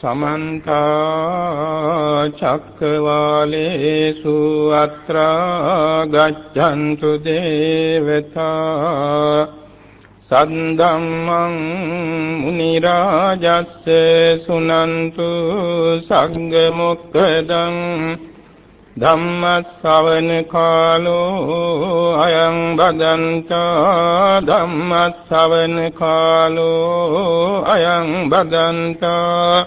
සමන්ත චක්කවාලේසු අත්‍රා ගච්ඡන්තු දේවතා සද්දම්මං මුනි රාජස්ස සුනන්තු සංඝ මොක්ඛදං ධම්ම ශ්‍රවණ කාලෝ අයං බදන්තා ධම්ම ශ්‍රවණ කාලෝ අයං බදන්තා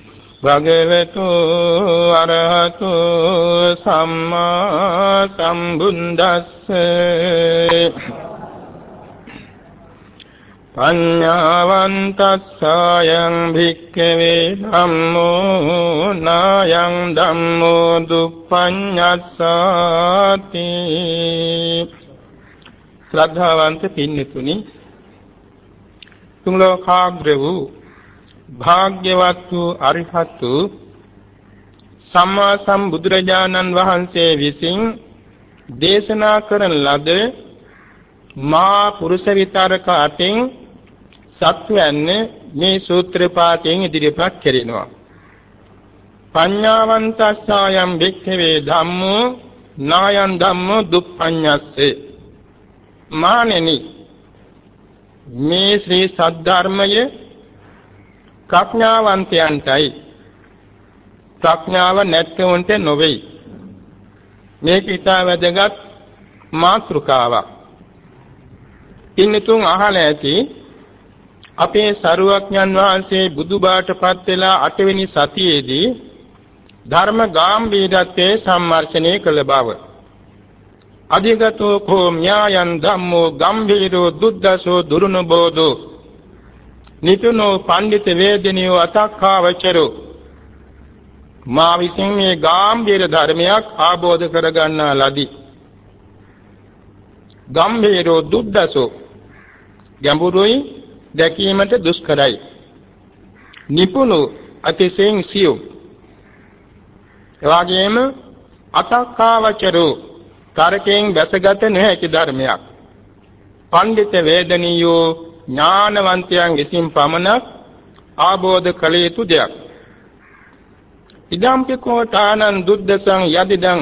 භගවතු අරහතු සම්මා සම්බුද්දස්සේ. පඤ්ඤාවන්තස්සයං භික්ඛවේ ධම්මෝ නායං ධම්මෝ දුප්පඤ්ඤස්සාති. ශ්‍රද්ධාවන්ත පින්නතුනි තුන් ලෝකාග්‍ර වූ භාග්‍යවත් වූ අරිහත් වූ සම්මා සම්බුදුරජාණන් වහන්සේ විසින් දේශනා කරන ලද මා පුරුෂ විතරක අතින් සත්වයන්නේ මේ සූත්‍ර පාඨයෙන් ඉදිරිපත් කරනවා. පඤ්ඤාවන්තස්සායම් භික්ඛවේ ධම්මෝ නායන් ධම්මෝ දුප්පඤ්ඤස්සේ මානෙනි මේ ශ්‍රී සද්ධර්මය ප්‍රඥාවන්තයන්ටයි. ප්‍රඥාව නැත්කවන්ට නොවේ මේක ඊට වැදගත් මාතෘකාවක්. ඉන්නතුන් අහලා ඇති අපේ සරුවක්ඥන් වහන්සේ බුදුබාටපත් වෙලා 8 වෙනි සතියේදී ධර්ම ගාම්භීරත්වයේ සම්මර්ෂණය කළ බව. අධිගතෝ කෝ ඥායන් ධම්මෝ ගම්භීරෝ දුද්දසෝ දුරුනබෝධෝ. නිතුනෝ පඬිත වේදනියෝ අතක්ඛාවචරෝ මා විසින් මේ ගාම්භීර ධර්මයක් ආબોධ කරගන්නා ලදී. ගම්භීරෝ දුද්දසෝ ගැඹුරුයි දැකීමට දුෂ්කරයි. නිපුණු අතිශයින් සියුම්. එවාගෙම අතක්කාවචරෝ තරකෙන් බැසගත නොහැකි ධර්මයක්. පඬිත වේදනියෝ ඥානවන්තයන් විසින් පමණක් ආબોධ කළ යුතු දෙයක්. ඉදම්පි කෝඨානං දුද්දසං යදිදං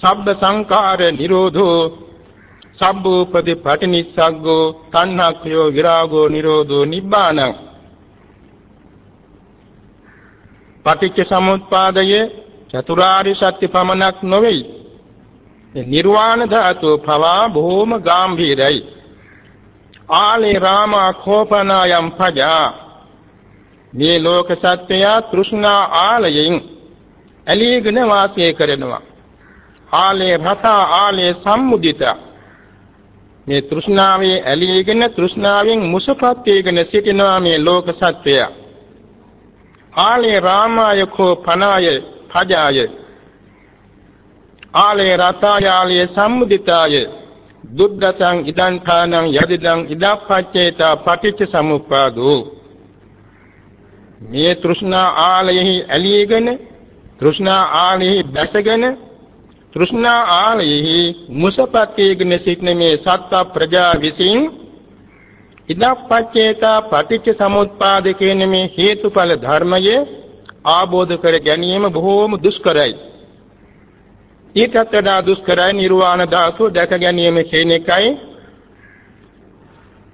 සබ්බ සංකාර නිරෝධෝ සබ්බූපදී පටිනිස්සග්ගෝ තණ්හක්ඛයෝ විරාගෝ නිරෝධෝ නිබ්බානං පටිච්ච සමුප්පාදයේ චතුරාර්ය සත්‍ය පමණක් නොවේ නිර්වාණ ධාතුව පවා බොහෝම ගැඹීරයි. ආලේ රාමා කෝපනායම් පජා. මේ ලෝක සත්‍යය තෘෂ්ණා ආලයෙන් ඇලීගෙන වාසය කරනවා. ආලේ රතා ආලේ සම්මුදිතා. මේ තෘෂ්ණාවේ ඇලීගෙන තෘෂ්ණාවෙන් මුසපත් වේගෙන සිටිනවා මේ ලෝක සත්වය. ආලේ රාමාය කෝ පනාය පජාය. ආලේ රතායාලේ සම්මුදිතාය දුද්දසං ඉදං ථානං යදිදං ඉදප්පච්චේතා පටිච්ච සමුප්පාදෝ මේ තෘෂ්ණා ආලයෙහි ඇලීගෙන තෘෂ්ණා ආලයෙහි බැසගෙන තෘෂ්ණා ආලයෙහි මුසපත්යේගෙන සිටින මේ සත්ත්ව ප්‍රජා විසින් ඉදප්පච්චේතා පටිච්ච සමුප්පාද කියන මේ හේතුඵල ධර්මයේ ආબોධ කර ගැනීම බොහෝම දුෂ්කරයි. ඊටත් වඩා දුෂ්කරයි නිර්වාණ ධාතුව දැක ගැනීම කියන එකයි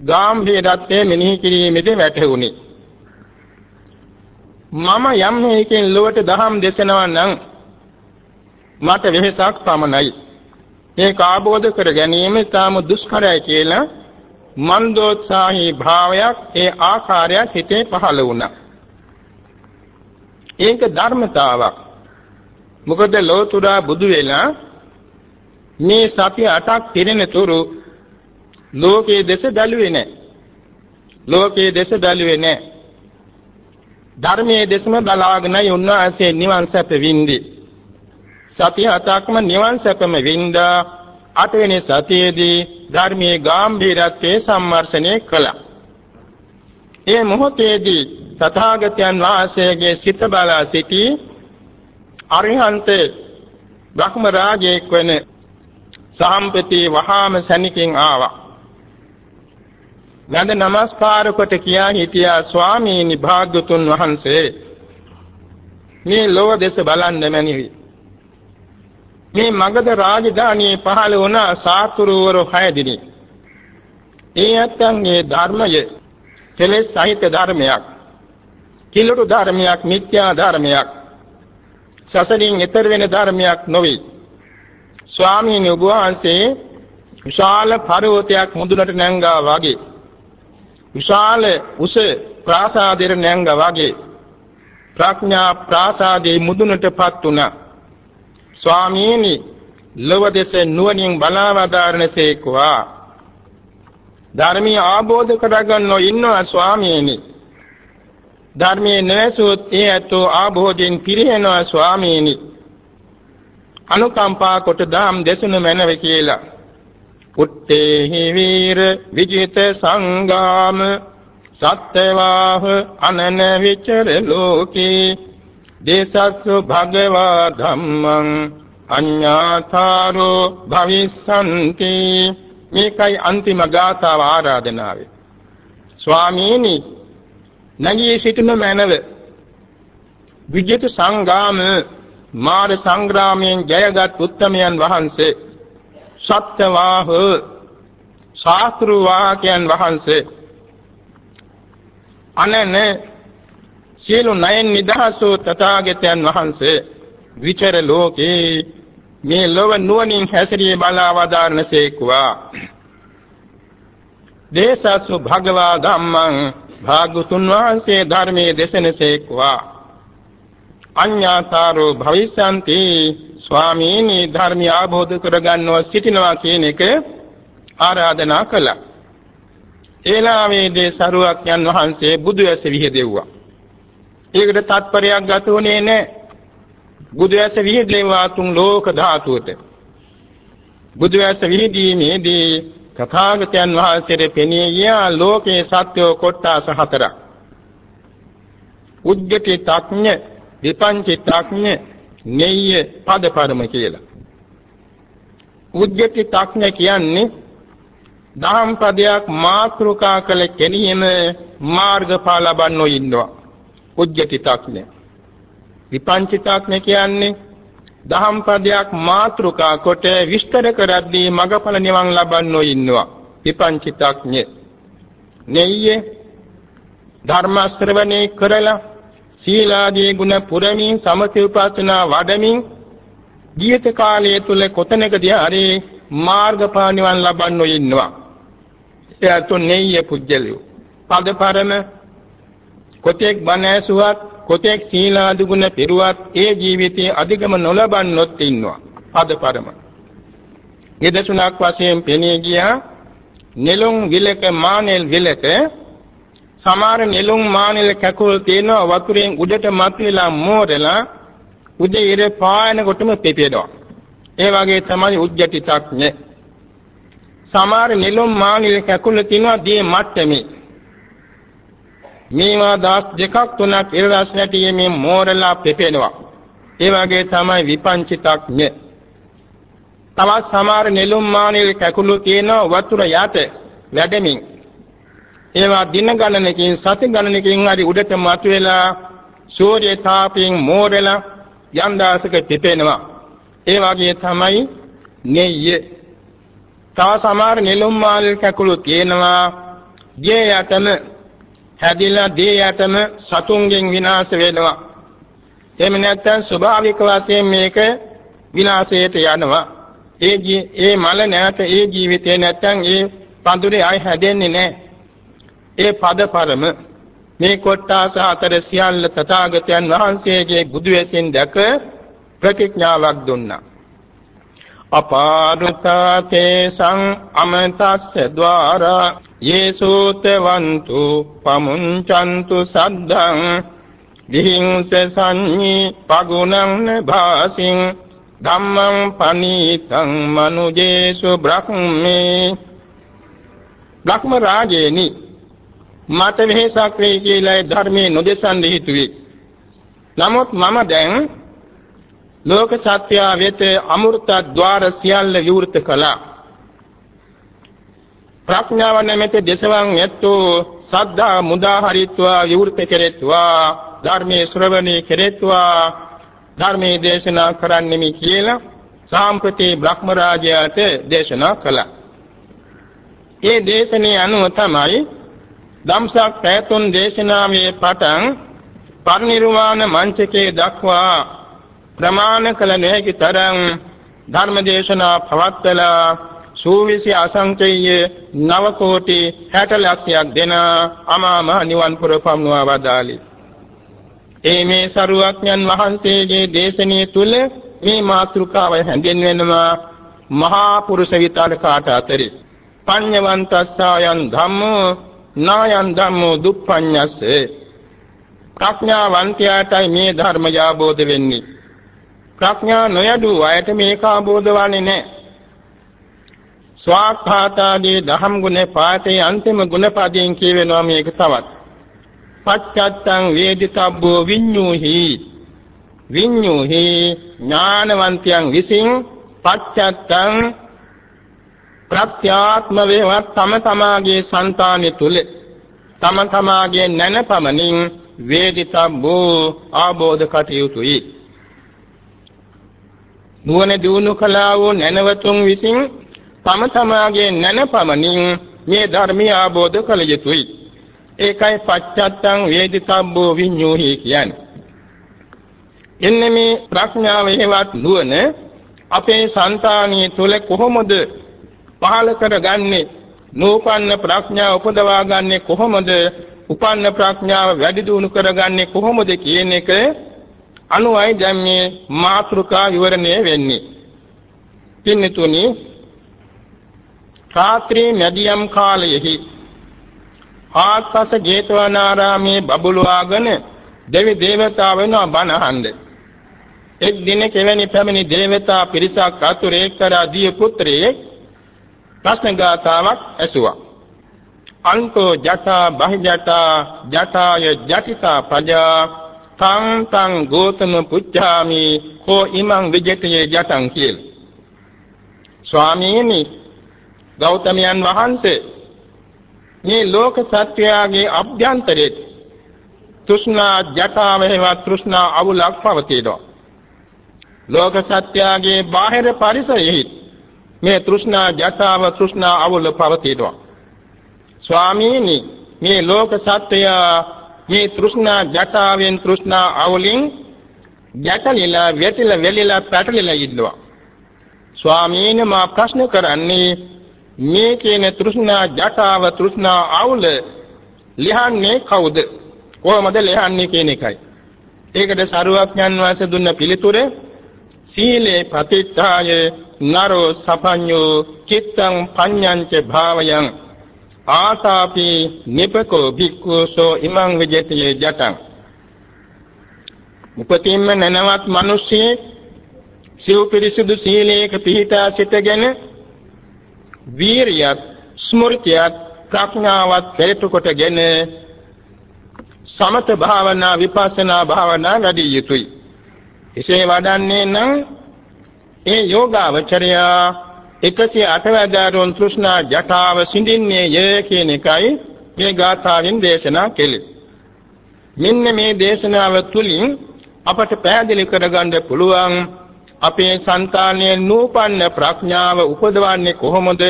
ගාම්භීරත්වයේ මෙනෙහි කිරීමේදී වැටහුණි. මම යම් මේකෙන් ලොවට දහම් දේශනවා නම් මට වෙහසක් පමණයි. ඒක ආબોධ කර ගැනීම තාම දුෂ්කරයි කියලා මන්දෝත්සාහී භාවයක් ඒ ආකාරයක් හිතේ පහළ වුණා. ඒක ධර්මතාවක්. මොකද ලෝතුරා බුදු වෙලා මේ සති 8ක් පිරෙන තුරු ලෝකයේ දෙස බැලුවේ නැහැ. ලෝකයේ දෙස බැලුවේ නැහැ. ධර්මයේ දෙසම බලාගෙනයි උන්වහන්සේ නිවන් සැප වින්දී. සතිය හතක්ම නිවන් සැපම වින්දා අටවෙනි සතියේදී ධර්මයේ ගැඹීරත්වයේ සම්මර්ෂණය කළා. ඒ මොහොතේදී තථාගතයන් වහන්සේගේ සිත බලා සිටි අරිහන්ත බ්‍රහ්ම රාජයෙක් වෙන සාම්පති වහාම සැනිකින් ආවා. වැඳ නමස්කාර කොට කියා හිටියා ස්වාමීනි භාග්‍යතුන් වහන්සේ මේ ලෝක දෙස බලන්න මැනිවි. මේ මගධ රාජධානියේ පහළ වුණ සාතුරුවරු 6 දිනි. ඒ ඇත්තන්ගේ ධර්මය කෙලෙස් සහිත ධර්මයක්. කිලුට ධර්මයක් මිත්‍යා ධර්මයක්. සසලින් ඈතර වෙන ධර්මයක් නොවේ. ස්වාමීන් වහන්සේ විශාල පර්වතයක් මුදුනට නැංගා වගේ විශාල උස ප්‍රාසාදයට නැංගා වගේ ප්‍රඥා ප්‍රාසාදයේ මුදුනටපත් වුණා. ස්වාමීනි ලොව දෙස නුවණින් බලා වදාරණසේකවා ධර්මී ආબોධ කරගන්නෝ ඉන්නවා ස්වාමීනි. ධර්මයේ නැසොත් ඒ ඇතෝ ආબોධෙන් පිරිනනවා ස්වාමීනි. අනුකම්පා කොට දාම් දෙසුන මැනව කියලා. පුත්තේහි වීර විජිත සංගාම සත්‍යවාහ අනන විචර ලෝකේ. දේසස්සු භගවා ධම්මං අඤ්ඤාතාරෝ භවිස්සන්ති. මේකයි අන්තිම ගාථාව ආරාධනාවේ. ස්වාමීනි නැගී සිටින මැනව. විජිත සංගාම මාර සංග්‍රාමයෙන් ජයගත් උත්තමයන් වහන්සේ සත්‍යවාහ ශාස්ත්‍රු වාක්‍යයන් වහන්සේ අනන සියලු නයන් නිදහසෝ තථාගතයන් වහන්සේ විචර ලෝකේ මේ ලොව නුවණින් හැසිරී බලා වදාරනසේක්වා දේසසු භගවා ධම්මං භාගතුන් වහන්සේ ධර්මයේ දේශනසේක්වා අඤ්ඤාතාරෝ භවිස්සanti ස්වාමීනි ධර්මය ආબોධ කරගන්නව සිටිනවා කියන එක ආරාධනා කළා. ඒලාවේදී සරුවක්යන් වහන්සේ බුදු ඇස විහෙදෙව්වා. ඒකට තත්පරයක් ගත උනේ නැහැ. බුදු ඇස විහිදෙව්වා තුන් ලෝක ධාතුවට. බුදු ඇස විහිදීමේදී තථාගතයන් වහන්සේට පෙනී ගියා ලෝකේ සත්‍යෝ කොට්ටාස හතරක්. උද්ගති තඥ, විපංචි තඥ, නෙය්‍ය පදපරම කියලා. උද්ගති තඥ කියන්නේ දහම් පදයක් මාත්‍රිකා කළ කෙනෙහිම මාර්ගඵල ලබන්නෝ ඉන්නවා. උජ්ජතිතක්ඥ. විපංචිතක්ඥ කියන්නේ දහම් පදයක් මාතෘකා කොට විස්තර කරද්දී මගඵල නිවන් ලබන්නෝ ඉන්නවා. විපංචිතඥ. නෙයියේ ධර්ම ශ්‍රවණේ කරලා සීලාදී ගුණ පුරමින් සමථ උපාසනා වඩමින් ජීවිත කාලය තුල කොතැනකදී හරි මාර්ගඵල නිවන් ලබන්නෝ ඉන්නවා. එයතු නෙයියේ පුජ්‍යලිය. පදපරම කොතෙක් බණ ඇසුවත් කොතෙක් සීලාදි ගුණ පිරුවත් ඒ ජීවිතයේ අධිගම නොලබන්නොත් ඉන්නවා. පදපරම නිදසුණක් වශයෙන් පෙනී ගියා. නෙළුම් විලක මානෙල් විලක. සමහර නෙළුම් මානෙල් කැකුල් තියෙනවා. වතුරෙන් උඩට මතුවලා මෝරලා උදේ ඉර පායන කොටම පෙපෙනවා. ඒ වගේ තමයි උජ්ජටිතක්ඥ සමහර නෙළුම් මානෙල් කැකුල් තියෙනවා. දී මට්ටමේ. මේවා දවස් දෙකක් තුනක් ඉරදස් නැටිීමේ මෝරලා පෙපෙනවා. ඒ වගේ තමයි විපංචිතඥ. තවත් සමහර නෙළුම් මානෙල් කැකුළු තියෙන වතුර යට වැඩමින් ඒවා දින ගණනකින් සති ගණනකින් හරි උඩට මතුවලා සූර්ය තාපයෙන් මෝරලා යම් දාසක පිපෙනවා. ඒ වගේ තමයි නෙయ్య. තව සමහර නෙළුම් මානෙල් කැකුළු තියෙනවා ගේ යටම හැදිලා දී යටම සතුන්ගෙන් විනාශ වෙනවා. එහෙම නැත්නම් ස්වභාවික වශයෙන් මේක විනාශයට යනවා. ඒ ඒ මල නැත ඒ ජීවිතේ නැත්නම් ඒ පඳුරේ ආය හැදෙන්නේ නැහැ. ඒ පදපරම මේ කොට්ටාස අතර සියල්ල තථාගතයන් වහන්සේගේ බුදු වෙසින් දැක ප්‍රතිඥාවක් දුන්නා. අපාරුතාතේ සං අමතස්ස ద్వාරා යේසුතවන්තු පමුංචන්තු සද්දං විහිංස සංඤී පගුණං භාසින් ධම්මං පනීතං මනුජේසු බ්‍රහ්මේ බ්‍රහ්ම රාජේනි මට වෙහසක් වෙයි කියලා ධර්මයේ නොදෙසන් හිතුවේ නමුත් මම දැන් ලෝක සත්‍ය වෙත අමෘත ద్వාර සියල්ල විවෘත කළා ප්‍රඥාව නැමැති දසවන් ඇත්තෝ සද්ධා මුදා හරිත්වා විවෘත කෙරෙත්වා ධර්මයේ ශ්‍රවණී කෙරෙත්වා ධර්මයේ දේශනා කරන්නෙමි කියලා සාම්ප්‍රති බ්‍රහ්ම රාජයාට දේශනා කළා. ඒ දේශනේ අනුව තමයි ධම්සක් පැතුන් දේශනාවේ පටන් පරිනිර්වාණ මංචකේ දක්වා ප්‍රමාණ කළ නොහැකි තරම් ධර්ම දේශනා පවත්වලා සූවිසි අසංකේය නව කෝටි 60 ලක්ෂයක් දෙන අමාම නිවන් පුර පමුණවා වදාළි. ඒ මේ සරුවක්ඥන් වහන්සේගේ දේශනාව තුල මේ මාතෘකාව හැඳින්වෙනවා මහා පුරුෂ විතාලකාට අතරේ. පඤ්ඤවන්තස්සායන් ධම්මෝ නායන් ධම්මෝ දුප්පඤ්ඤස්සේ. ප්‍රඥාවන්තයාටයි මේ ධර්ම යාබෝධ වෙන්නේ. ප්‍රඥා නොයඩු අයට මේක ආબોධ වන්නේ නැහැ. ස්වාක්ඛාතාදී දහම් ගුණ පාඨයේ අන්තිම ගුණ පදයෙන් කියවෙනවා මේක තවත්. පච්චත්තං වේදිතබ්බෝ විඤ්ඤූහි විඤ්ඤූහි ඥානවන්තයන් විසින් පච්චත්තං ප්‍රත්‍යාත්ම වේවත් තම තමාගේ సంతානෙ තුල තම තමාගේ නැනපමණින් වේදිතබ්බෝ ආબોධ කටයුතුයි. නුවණ දිනු කළා වූ නැනවතුන් විසින් තම තමාගේ නැනපමණින් මේ ධර්මය ආબોධ කළ යුතුයි. ඒකයි පච්චත්තං වේදිතබ්බෝ විඤ්ඤෝහි කියන්නේ. එන්න මේ ප්‍රඥාව හේවත් නුවණ අපේ సంతානිය තුල කොහොමද පහල කරගන්නේ? නූපන්න ප්‍රඥාව උපදවාගන්නේ කොහොමද? උපන්න ප්‍රඥාව වැඩි දියුණු කරගන්නේ කොහොමද කියන එක අනුයි දැන් මේ මාත්‍රිකා විවරණය වෙන්නේ. පින්නතුනි රාත්‍රී මැදියම් කාලයෙහි ආත්පස ජේතවනාරාමේ බබළුවාගෙන දෙවි දේවතාවුන් බණ අහන්නේ. එක් දිනක එවැනි පැමිණි දේවතා පිරිසක් අතුර එක්තරා දිය පුත්‍රයෙක් ප්‍රශ්න ගාතාවක් ඇසුවා. අන්තෝ ජටා බහිජටා ජටාය ජටිතා පජා තං තං ගෝතම පුච්ඡාමි කෝ ඉමං විජිතයේ ජටං කියලා. ස්වාමීනි ගෞතමයන් වහන්සේ මේ ලෝක සත්‍යයේ අභ්‍යන්තරයේ තෘෂ්ණා ජටාව හේවත් තෘෂ්ණා අවුලක් පවතිනවා. ලෝක සත්‍යයේ බාහිර පරිසරයෙහි මේ තෘෂ්ණා ජටාව තෘෂ්ණා අවුල පවතිනවා. ස්වාමීනි මේ ලෝක සත්‍යය මේ තෘෂ්ණා ජටාවෙන් තෘෂ්ණා අවුලින් ගැටලිලා වැටිලා වෙලිලා පැටලිලා ඉන්නවා. ස්වාමීනි මා ප්‍රශ්න කරන්නේ මේ කියන තෘෂ්ණා ජටාව තෘෂ්ණා අවුල ලිහන්නේ කවුද කොහොමද ලිහන්නේ කියන එකයි ඒකට සරුවඥන් වහන්සේ දුන්න පිළිතුර සීලේ ප්‍රතිත්තාය නරෝ සපඤ්ඤෝ චිත්තං පඤ්ඤංච භාවයං ආතාපි නිපකෝ භික්ඛුසෝ ඉමං විජිතේ ජටං උපතින්ම නැනවත් මිනිස්සේ සිව් පිරිසුදු සීලයක පිහිටා සිටගෙන වීරියත් ස්මෘතියත් ප්‍රඥාවත් පෙරට කොටගෙන සමත භාවනා විපස්සනා භාවනා වැඩි යුතුයි. එසේ වඩන්නේ නම් ඒ යෝගාවචරය 108 වැදාරුන් තෘෂ්ණා ජටාව සිඳින්නේ යේ කියන එකයි මේ ගාථාවෙන් දේශනා කෙලේ. මෙන්න මේ දේශනාව තුලින් අපට පැහැදිලි කරගන්න පුළුවන් අපේ సంతානයේ නූපන්න ප්‍රඥාව උපදවන්නේ කොහොමද?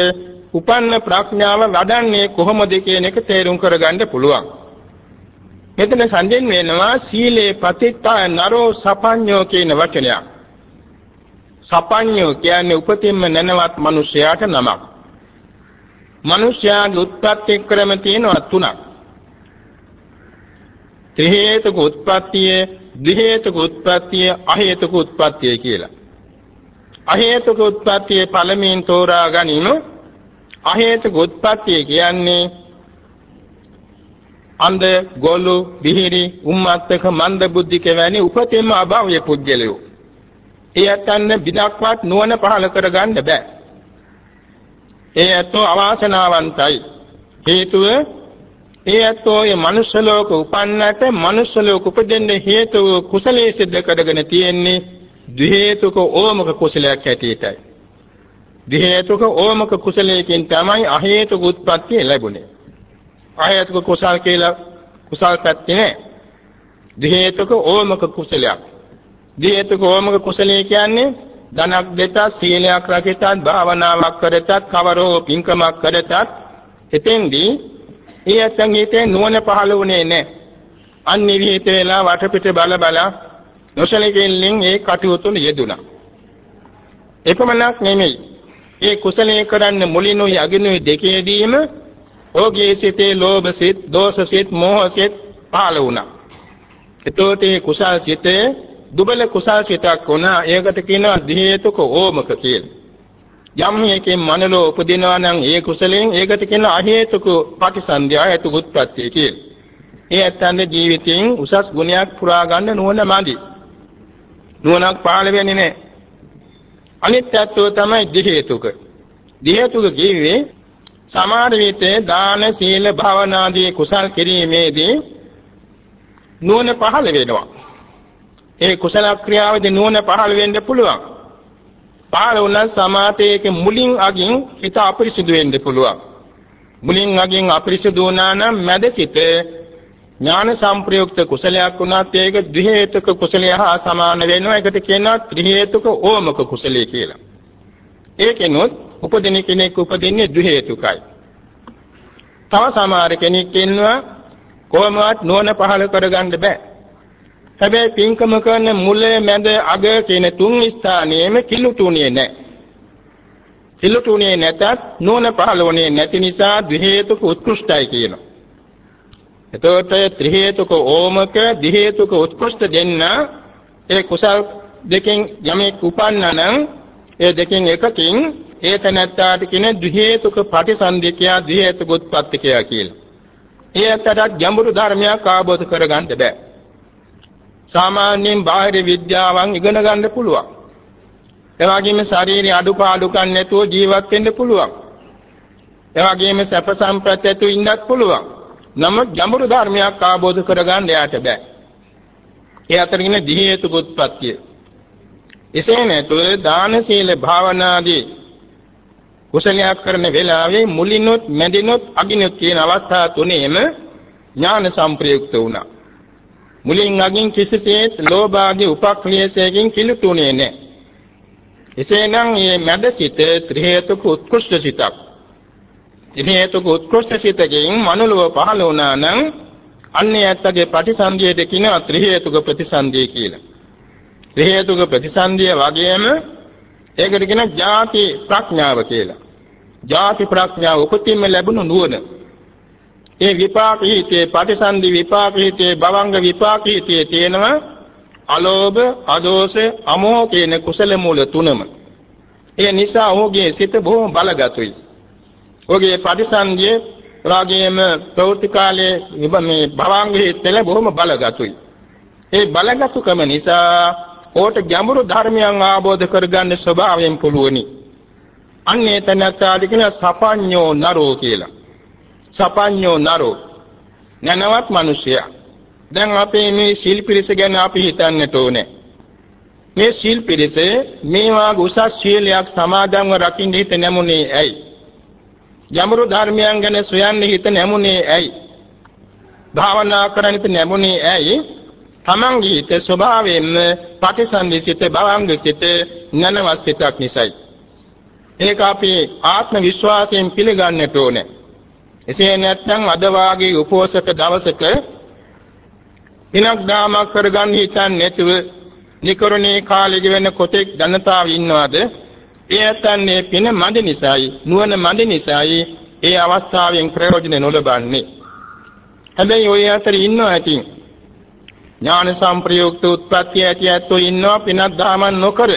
උපන්න ප්‍රඥාව වඩන්නේ කොහොමද කියන එක තේරුම් කරගන්න පුළුවන්. මෙතන සංදෙන් වෙනවා සීලේ පතිත්තා නරෝ සපඤ්ඤෝ කියන වචනයක්. සපඤ්ඤෝ කියන්නේ උපතින්ම නැනවත් මිනිසයාට නමක්. මිනිසයාගේ උත්පත්ති ක්‍රම තියෙනවා තුනක්. ත්‍රි හේතුක උත්පත්තිය, දි හේතුක උත්පත්තිය, අ හේතුක උත්පත්තිය කියලා. අහේතුක උත්පත්තියේ පළමුවෙන් තෝරා ගැනීම අහේතුක උත්පත්තිය කියන්නේ අන්ධ ගොළු බිහිරි උම්මත්තක මන්ද බුද්ධික වැනි උපතෙම අභාව්‍ය පුද්ගලයෝ ඒ ඇත්තන්න බිදක්වත් නුවණ පහල කරගන්න බෑ ඒ ඇත්තෝ අවාසනාවන්තයි හේතුව ඒ ඇත්තෝ මේ මනුෂ්‍ය ලෝක උපන්නට මනුෂ්‍ය ලෝක උපදින්න හේතුව කුසලයේ සිද්ධ කරගෙන තියෙන්නේ ද්වි හේතුක ඕමක කුසලයක් ඇටියටයි ද්වි හේතුක ඕමක කුසලයකින් තමයි අ හේතුක උත්පත්තිය ලැබුණේ ආයතක කුසල් කියලා කුසල් පැත්තේ නෑ. දිහේතුක ඕමක කුසලයක්. දිහේතුක ඕමක කුසලයේ කියන්නේ ධනක් දෙතත් සීලයක් රකිතත් භාවනාවක් කරතත් කවරෝ පින්කමක් කරතත් එතෙන්දී ඒ ඇත්තන් හිතේ නුවණ පහළ වුණේ නැහැ. අනිවිහිත වෙලා වටපිට බල බල නොසලකෙල්ලෙන් ඒ කටයුතු යෙදුණා. එපමණක් නෙමෙයි. ඒ කුසලයේ කරන්න මුලිනුයි අගිනුයි දෙකේදීම ඔහුගේ සිතේ ලෝභ සිත්, දෝෂ සිත්, මෝහ සිත් පහළ වුණා. එතකොට මේ කුසල් සිතේ දුබල කුසල් සිතක් වුණා. ඒකට කියනවා දිහේතුක ඕමක කියලා. යම් හේකෙන් මනලෝ උපදිනවා නම් ඒ කුසලයෙන් ඒකට කියනවා අහේතුක ප්‍රතිසන්දිය හේතුක උත්පත්තිය කියලා. ඒ ඇත්තන්ගේ ජීවිතයෙන් උසස් ගුණයක් පුරා ගන්න නුවණ මදි. නුවණක් පහළ වෙන්නේ නැහැ. අනිත් පැත්තෝ තමයි දිහේතුක. දිහේතුක ජීවේ සමහර විට දාන සීල භාවනාදී කුසල් කිරීමේදී නුවණ පහළ වෙනවා. ඒ කුසල ක්‍රියාවේදී නුවණ පහළ වෙන්න පුළුවන්. පහළ වුණා සමාතේක මුලින් අගින් හිත අපරිසුදු වෙන්න පුළුවන්. මුලින් අගින් අපරිසුදු වුණා නම් මැද සිට ඥාන සංප්‍රයුක්ත කුසලයක් වුණත් ඒක ද්වි හේතුක කුසලය හා සමාන වෙනවා. ඒකට කියනවා ත්‍රි හේතුක ඕමක කුසලය කියලා. ඒකෙනොත් උපදින කෙනෙක් උපදින්නේ ද්වි හේතුකයි. තව සමහර කෙනෙක් ඉන්නවා කොහොමවත් නුවණ පහල කරගන්න බෑ. හැබැයි පින්කම කරන මුල මැද අග කියන තුන් ස්ථානයේම කිලුටුණියේ නැහැ. කිලුටුණියේ නැතත් නුවණ පහල වුණේ නැති නිසා ද්වි හේතුක උත්කෘෂ්ටයි කියනවා. එතකොට ත්‍රි හේතුක ඕමක දි හේතුක උත්කෘෂ්ඨ දෙන්න ඒ කුසල් දෙකෙන් යමෙක් උපන්නනම් ඒ දෙකෙන් එකකින් ඒ තැනැත්තාට කියන ද්වි හේතුක ප්‍රතිසන්දිකයා ද්වි හේතුක උත්පත්තිකයා කියලා. ඒ ඇත්තට ගැඹුරු ධර්මයක් ආબોධ කරගන්න බෑ. සාමාන්‍යයෙන් බාහිර විද්‍යාවන් ඉගෙන ගන්න පුළුවන්. ඒ වගේම ශාරීරික අඩුපාඩුකම් නැතුව ජීවත් වෙන්න පුළුවන්. ඒ වගේම සැප සම්පත් ඇතුව ඉන්නත් පුළුවන්. නමුත් ගැඹුරු ධර්මයක් ආબોධ කරගන්න යාට බෑ. ඒ අතරින් දී හේතුක උත්පත්තිය. එසේ නැතුව දාන සීල භාවනාදී කුසලයක් කරන වෙලාවේ මුලිනුත් මැදිනුත් අගිනුත් කියන අවස්ථා තුනේම ඥාන සංප්‍රයුක්ත වුණා. මුලින් අගින් කිසිසේත් ලෝභාදී උපක්ලේශයෙන් කිලුතුනේ නැහැ. එසේනම් මේ මැද සිට ත්‍රි හේතුක උත්කෘෂ්ඨ සිතක්. ත්‍රි හේතුක උත්කෘෂ්ඨ සිතකින් මනුලව පහළ වුණා නම් අන්නේ ඇත්තගේ ප්‍රතිසන්දියට කියන ත්‍රි හේතුක ප්‍රතිසන්දිය කියලා. ත්‍රි හේතුක ප්‍රතිසන්දිය වගේම ඒකට කියන ಜಾති ප්‍රඥාව කියලා. ಜಾති ප්‍රඥාව උපතින්ම ලැබුණු නුවණ. ඒ විපාක හිතේ පටිසන්ධි විපාක හිතේ භවංග විපාක හිතේ තියෙනවා අලෝභ, අදෝෂ, අමෝහ කියන කුසල මූල තුනම. ඒ නිසා ඔහුගේ සිත බොහොම බලගතුයි. ඔහුගේ පටිසන්ධියේ රාගයේම ප්‍රවෘත්ති කාලයේ මේ භවංග හිතේ බොහොම බලගතුයි. ඒ බලගතුකම නිසා ඕට ගැඹුරු ධර්මයන් ආબોධ කරගන්න ස්වභාවයෙන් පුළුවනි. අන්නේ තැනත්තාට කියන සපඤ්ඤෝ නරෝ කියලා. සපඤ්ඤෝ නරෝ නැනවත් මිනිසයා. දැන් අපේ මේ ශිල්පිරිස ගැන අපි හිතන්නට ඕනේ. මේ ශිල්පිරිස මේවා උසස් ශීලයක් සමාදන්ව රකින්න හිත නැමුනේ ඇයි? යමරු ධර්මයන් ගැන සොයන්න හිත නැමුනේ ඇයි? භාවනා කරන්න හිත නැමුනේ ඇයි? තමන්ගේ හිත ස්වභාවයෙන්ම ප්‍රතිසන්දිසිත භවංගසිත නනවසිතක් නිසායි. ඒක අපි ආත්ම විශ්වාසයෙන් පිළිගන්නට ඕනේ. එසේ නැත්නම් අද වාගේ උපෝසක දවසක දිනක් දාමක් කරගන්න හිතන්නේ නැතුව නිකරණේ කාලෙක වෙන කොතෙක් ජනතාව ඉන්නවද? ඒ ඇත්තන්නේ පින මඳ නිසායි, නුවණ මඳ නිසායි ඒ අවස්ථාවෙන් ප්‍රයෝජන නොලබන්නේ. හැබැයි ওই අතර ඉන්නවා ඇති ඥාන සංප්‍රයුක්ත උත්පත්ති ඇති ඇත්තෝ ඉන්නවා පිනක් දාමන් නොකර.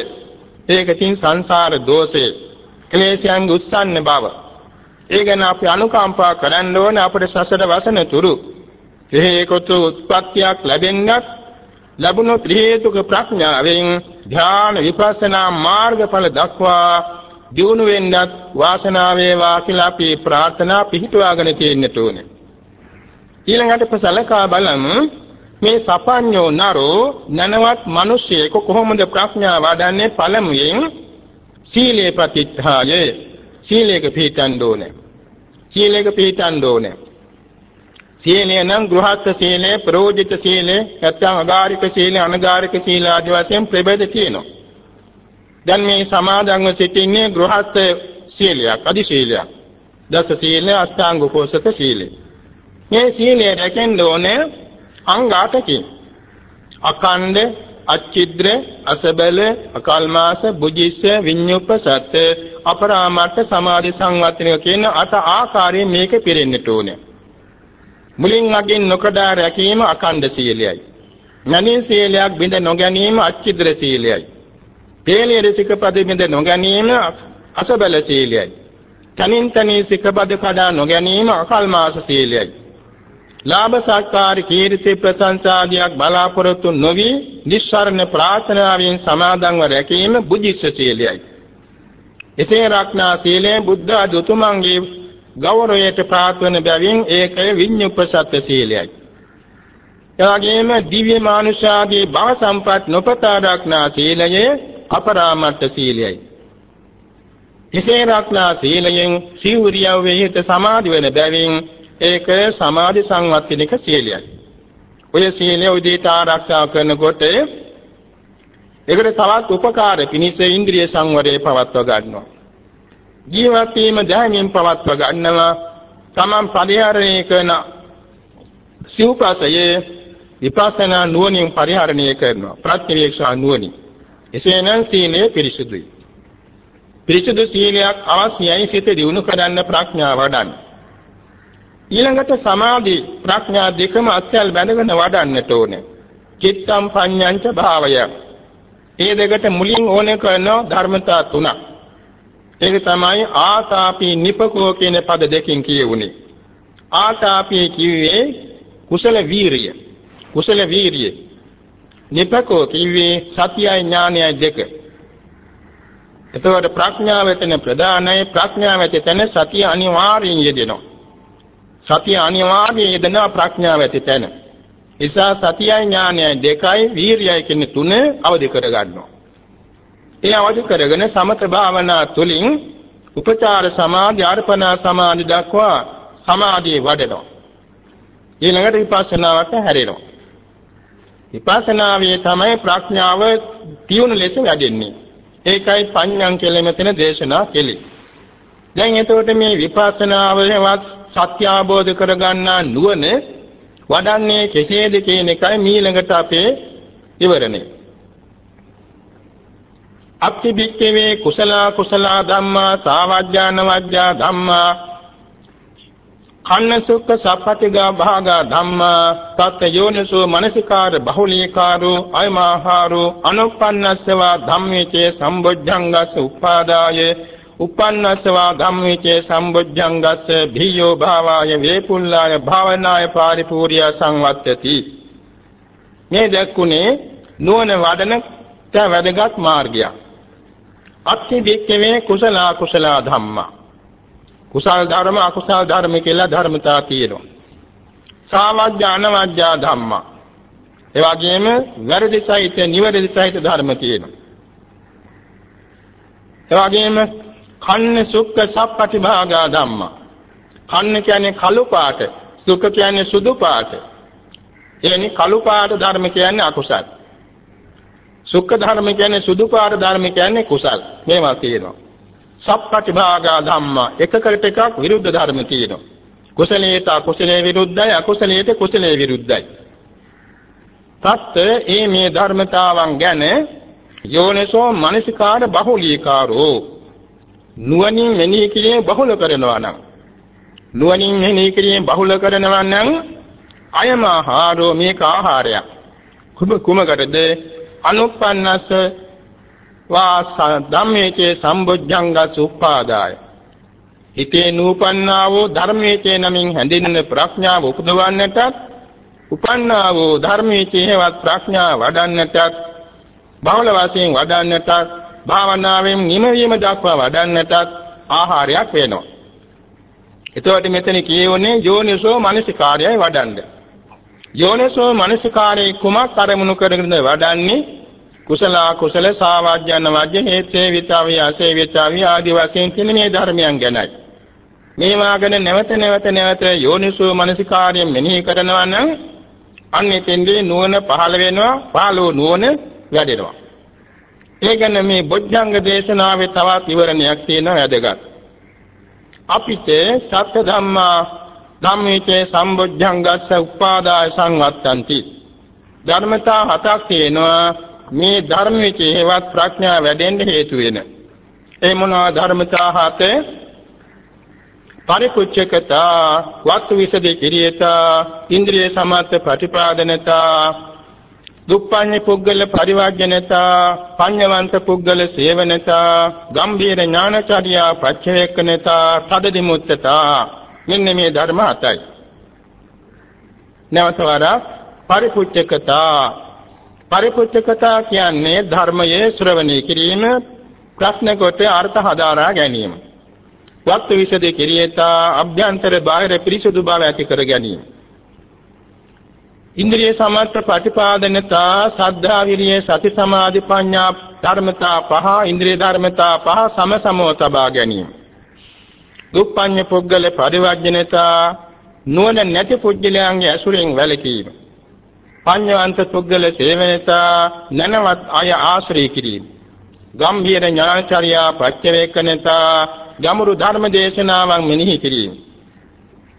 ඒක තින් සංසාර දෝෂේ. ක්ලේශයන් උස්සන්න බව. ඒ ගැන අපි අනුකම්පා කරන්න ඕනේ අපේ සසර වසන තුරු. හේකොතු උත්පත්තියක් ලැබෙන්නත් ලැබුණු ත්‍රි හේතුක ප්‍රඥාවෙන් ධ්‍යාන විපස්සනා මාර්ගඵල දක්වා දියුණු වෙන්නත් වාසනාව වේවා කියලා අපි ප්‍රාර්ථනා පිහිටුවාගෙන තියෙන්නට ඕනේ. ඊළඟට ප්‍රසලකා බලමු මේ සපඤ්ඤෝ නරෝ නනවත් මිනිසෙක කොහොමද ප්‍රඥාව වඩන්නේ පළමුවෙන් සීලේ ප්‍රතිත්ථායේ සීලේක පිළිටන්න ඕනේ. සීලේක පිළිටන්න ඕනේ. සීලය නම් ගෘහස්ත සීලය, ප්‍රෝජිත සීලය, නැත්නම් අගාරික සීලය, අනගාරික සීල ආදී වශයෙන් ප්‍රභේද තියෙනවා. දැන් මේ සමාදන්ව සිටින්නේ ගෘහස්ත සීලයක්, අදි සීලයක්. දස සීලය, අෂ්ටාංග කෝසක සීලය. මේ සීලය රැකෙන්න ඕනේ අංග 8කින්. අකණ්ඩ, අච්චිද්‍ර, අසබල, අකල්මාස, බුජිස්ස, විඤ්ඤුප්පසත්, අපරාමර්ථ සමාධි සංවත්තනික කියන අට ආකාරයෙන් මේක පිරෙන්නට ඕනේ. මුලින් අගින් නොකඩා රැකීම අකණ්ඩ සීලයයි. නැණින් සීලයක් බිඳ නොගැනීම අච්චිද්‍ර සීලයයි. පේලිය රිසිකපද බිඳ නොගැනීම අසබල සීලයයි. තනින් තනී සිකපද කඩා නොගැනීම අකල්මාස සීලයයි. ලාභ සත්කාර කීර්ති ප්‍රශංසාදියක් බලාපොරොත්තු නොවි නිස්සරණ ප්‍රාර්ථනාවෙන් සමාදන්ව රැකීම බුද්ධිස්ස සීලයයි. එසේ රක්නා සීලය බුද්ධ අදුතුමන්ගේ ගෞරවයට ප්‍රාර්ථන බැවින් ඒකය විඤ්ඤුප්පසත්ත්‍ය සීලයයි. එවැගේම දිව්‍ය මානුෂාදී භව සම්පත් නොපතා රක්නා සීලය අපරාමර්ථ සීලයයි. එසේ රක්නා සීලයෙන් සිවුරියව වේහිත සමාධි වෙන බැවින් ඒක සමාධි සංවත්තිනික සීලයයි. ඔය සීලය උදේට ආරක්ෂා කරනකොට ඒකට තවත් උපකාර පිණිස ඉන්ද්‍රිය සංවරය පවත්වා ගන්නවා. ජීවත් වීම දැහැමින් පවත්වා ගන්නවා. තමන් පරිහරණය කරන සිව්පසයේ විපස්සනා නුවණින් පරිහරණය කරනවා. ප්‍රත්‍යවේක්ෂා නුවණින්. එසේනම් සීලය පිරිසුදුයි. පිරිසුදු සීලයක් අවශ්‍යයි සිත දියුණු කරන්න ප්‍රඥාව වඩන්න. ඊළඟට සමාධි ප්‍රඥා දෙකම අත්‍යල් බැඳගෙන වඩන්නට ඕනේ. චිත්තම් පඤ්ඤංච භාවය. මේ දෙකට මුලින් ඕනේ කරන ධර්මතා තුනක් ඒක තමයි ආතාපි නිපකෝ කියන පද දෙකකින් කියුනේ. ආතාපි කිව්වේ කුසල වීරිය. කුසල වීරිය. නිපකෝ කිව්වේ සතියයි ඥානයයි දෙක. එතකොට ප්‍රඥාව වෙතන ප්‍රධානයි ප්‍රඥාව වෙතන සතිය අනිවාර්යෙන් යෙදෙනවා. සතිය අනිවාර්යෙන් යෙදෙනවා ප්‍රඥාව වෙතන. නිසා සතියයි ඥානයයි දෙකයි වීරියයි කියන තුන අවදි කරගන්නවා. ඒ අවදි කරගෙන සමත භාවනා තුළින් උපචාර සමාධි අර්පණා සමාධි දක්වා සමාධිය වඩනවා. ඊළඟට විපස්සනාවට හැරෙනවා. විපස්සනාවේ තමයි ප්‍රඥාව තියුණු ලෙස වැඩෙන්නේ. ඒකයි පඤ්ඤං කියලා මෙතන දේශනා කෙලි. දැන් එතකොට මේ විපස්සනාවේවත් සත්‍ය අවබෝධ කරගන්නා නුවණ වඩන්නේ කෙසේද කියන එකයි ඊළඟට අපේ ඉවරණේ. අත්ති භික්ඛවේ කුසල කුසල ධම්මා සාවජ්ජාන වජ්ජා ධම්මා කන්න සුඛ සප්පටිගා භාගා ධම්මා තත් යෝනිසෝ මනසිකාර බහුලීකාරෝ අයමාහාරෝ අනුප්පන්නස්සවා ධම්මේචේ සම්බොජ්ජංගස්ස උපාදාය උපන්නස්සවා ධම්මේචේ සම්බොජ්ජංගස්ස භීයෝ භාවාය වේපුල්ලාය භාවනාය පාරිපූර්ය සංවත්තති මේ දැක්ුණේ නුවණ වඩන තව වැදගත් මාර්ගයක් අත්ති වික්කවේ කුසල අකුසල ධම්මා. කුසල ධර්ම අකුසල ධර්ම කියලා ධර්මතා තියෙනවා. සාවජ්‍ය අනවජ්‍ය ධම්මා. ඒ වගේම වැරදි සහිත නිවැරදි සහිත ධර්ම තියෙනවා. ඒ වගේම කන්න සුක්ඛ සප්පටිභාගා ධම්මා. කන්න කියන්නේ කළු පාට, සුඛ කියන්නේ සුදු පාට. එනි කළු පාට ධර්ම කියන්නේ අකුසල. සුඛ ධර්ම කියන්නේ සුදු පාට ධර්ම කියන්නේ කුසල්. මේවා තියෙනවා. සප්පටිභාගා ධම්මා එකකට එකක් විරුද්ධ ධර්ම තියෙනවා. කුසලයට අකුසලයේ විරුද්ධයි අකුසලයට කුසලයේ විරුද්ධයි. තත් ඒ මේ ධර්මතාවන් ගැන යෝනිසෝ මනසිකාර බහුලීකාරෝ නුවණින් මෙනෙහි කිරීම බහුල කරනවා නම් නුවණින් මෙනෙහි කිරීම බහුල කරනවා නම් අයමහාරෝ මේක ආහාරයක්. කුම කුමකටද? අනුප්පන්නස වාස ධම්මේචේ සම්බුද්ධංගස් උපාදාය. හිතේ නූපන්නා වූ ධර්මයේ නමින් හැඳින්වෙන ප්‍රඥාව උපදවන්නටත් උපන්නා වූ ධර්මයේ චේවත් ප්‍රඥා වඩන්නටත් බහුල වශයෙන් වඩන්නටත් භාවනාවෙන් නිමවීම දක්වා වඩන්නටත් ආහාරයක් වෙනවා. එතකොට මෙතන කියවන්නේ යෝනිසෝ මනසිකාර්යය වඩන්න. යෝනිසෝ මනසිකාර්යය කුමක් අරමුණු කරගෙනද වඩන්නේ? කුසල කුසල සාවාජ්‍යන වජ්‍ය හේතේ විතාවිය අසේවිතාවිය ආදී වශයෙන් තියෙන මේ ධර්මයන් ගැනයි. මේවා ගැන නැවත නැවත නැවත යෝනිසෝ මනසිකාර්යයෙන් මෙනෙහි කරනවා නම් අන්න එතෙන්දී නුවණ පහළ වෙනවා පහළ වූ නුවණ වැඩෙනවා. ඒ ගැන මේ බොජ්ජංග දේශනාවේ තවත් විවරණයක් තියෙනවා වැදගත්. අපිට සත්‍ය ධම්මා ධම්මේචේ සම්බොජ්ජංගස්ස උපාදාය සංවත්තಂತಿ ධර්මතා හතක් තියෙනවා මේ ධර්මයේ හේවත් ප්‍රඥා වැඩෙන්න හේතු වෙන. ඒ මොනවා ධර්මතා හතේ පරිපුච්ඡකතා වත්තු විසදේ කිරියතා ඉන්ද්‍රිය සමත්ත ප්‍රතිපාදනතා දුප්පඤ්ඤ පුද්ගල පරිවාජ්‍යනතා පඤ්ඤවන්ත පුද්ගල සේවනතා ගම්භීර ඥානචර්යා පච්චවේකනතා තදදිමුත්තතා මෙන්න මේ ධර්ම හතයි. නැවත වරක් පරිපුච්ඡකතා පරිපුච්ඡකතා කියන්නේ ධර්මයේ ශ්‍රවණය කිරීම ප්‍රශ්න කොට අර්ථ හදාරා ගැනීම. වක්ත විසද කිරියතා අභ්‍යන්තර බාහිර පිරිසුදු බව ඇති කර ගැනීම. ඉන්ද්‍රිය සමර්ථ ප්‍රතිපාදනතා සද්ධා විරිය සති සමාධි ප්‍රඥා ධර්මතා පහ ඉන්ද්‍රිය ධර්මතා පහ සමසමව තබා ගැනීම. දුප්පඤ්ඤ පුද්ගල පරිවර්ජනතා නුවණ නැති පුද්ගලයන්ගේ ඇසුරෙන් වැළකීම. පඤ්ඤවන්ත පුද්ගල සේවනතා නැනවත් අය ආශ්‍රය කිරීම. ගම්භීර ඥානචර්යා පච්චවේකනතා ගැඹුරු ධර්ම දේශනාවන් මෙනෙහි කිරීම.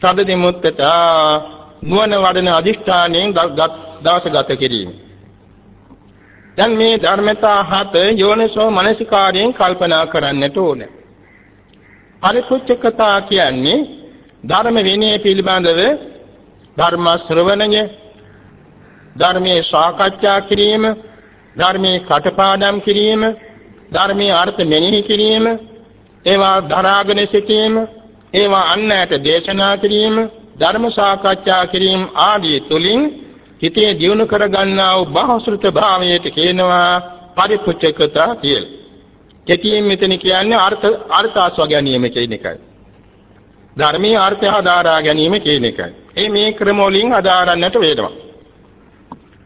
තදදි මුත්තතා නුවණ වඩන අදිෂ්ඨානයෙන් දවස ගත කිරීම. දැන් මේ ධර්මතා හත යෝනිසෝ මනසිකාරයෙන් කල්පනා කරන්නට ඕනේ. පරිපුච්ඡකතා කියන්නේ ධර්ම විනය පිළිබඳව ධර්ම ශ්‍රවණය ධර්මයේ සාකච්ඡා කිරීම ධර්මයේ කටපාඩම් කිරීම ධර්මයේ අර්ථ මෙනෙහි කිරීම ඒවා දරාගෙන සිටීම, ඒවා අන්නයට දේශනා කිරීම, ධර්ම සාකච්ඡා කිරීම ආදී තුලින් හිතේ දියුණු කරගන්නා වූ බහසෘත භාවයට කියනවා පරිපුච්ඡකතා කියලා. කෙටියෙන් මෙතන කියන්නේ අර්ථ අර්ථ ආස්වා ගැනීම කියන එකයි. ධර්මීය අර්ථය හදාරා ගැනීම කියන එකයි. ඒ මේ ක්‍රම වලින් හදාරන්නට වේදවා.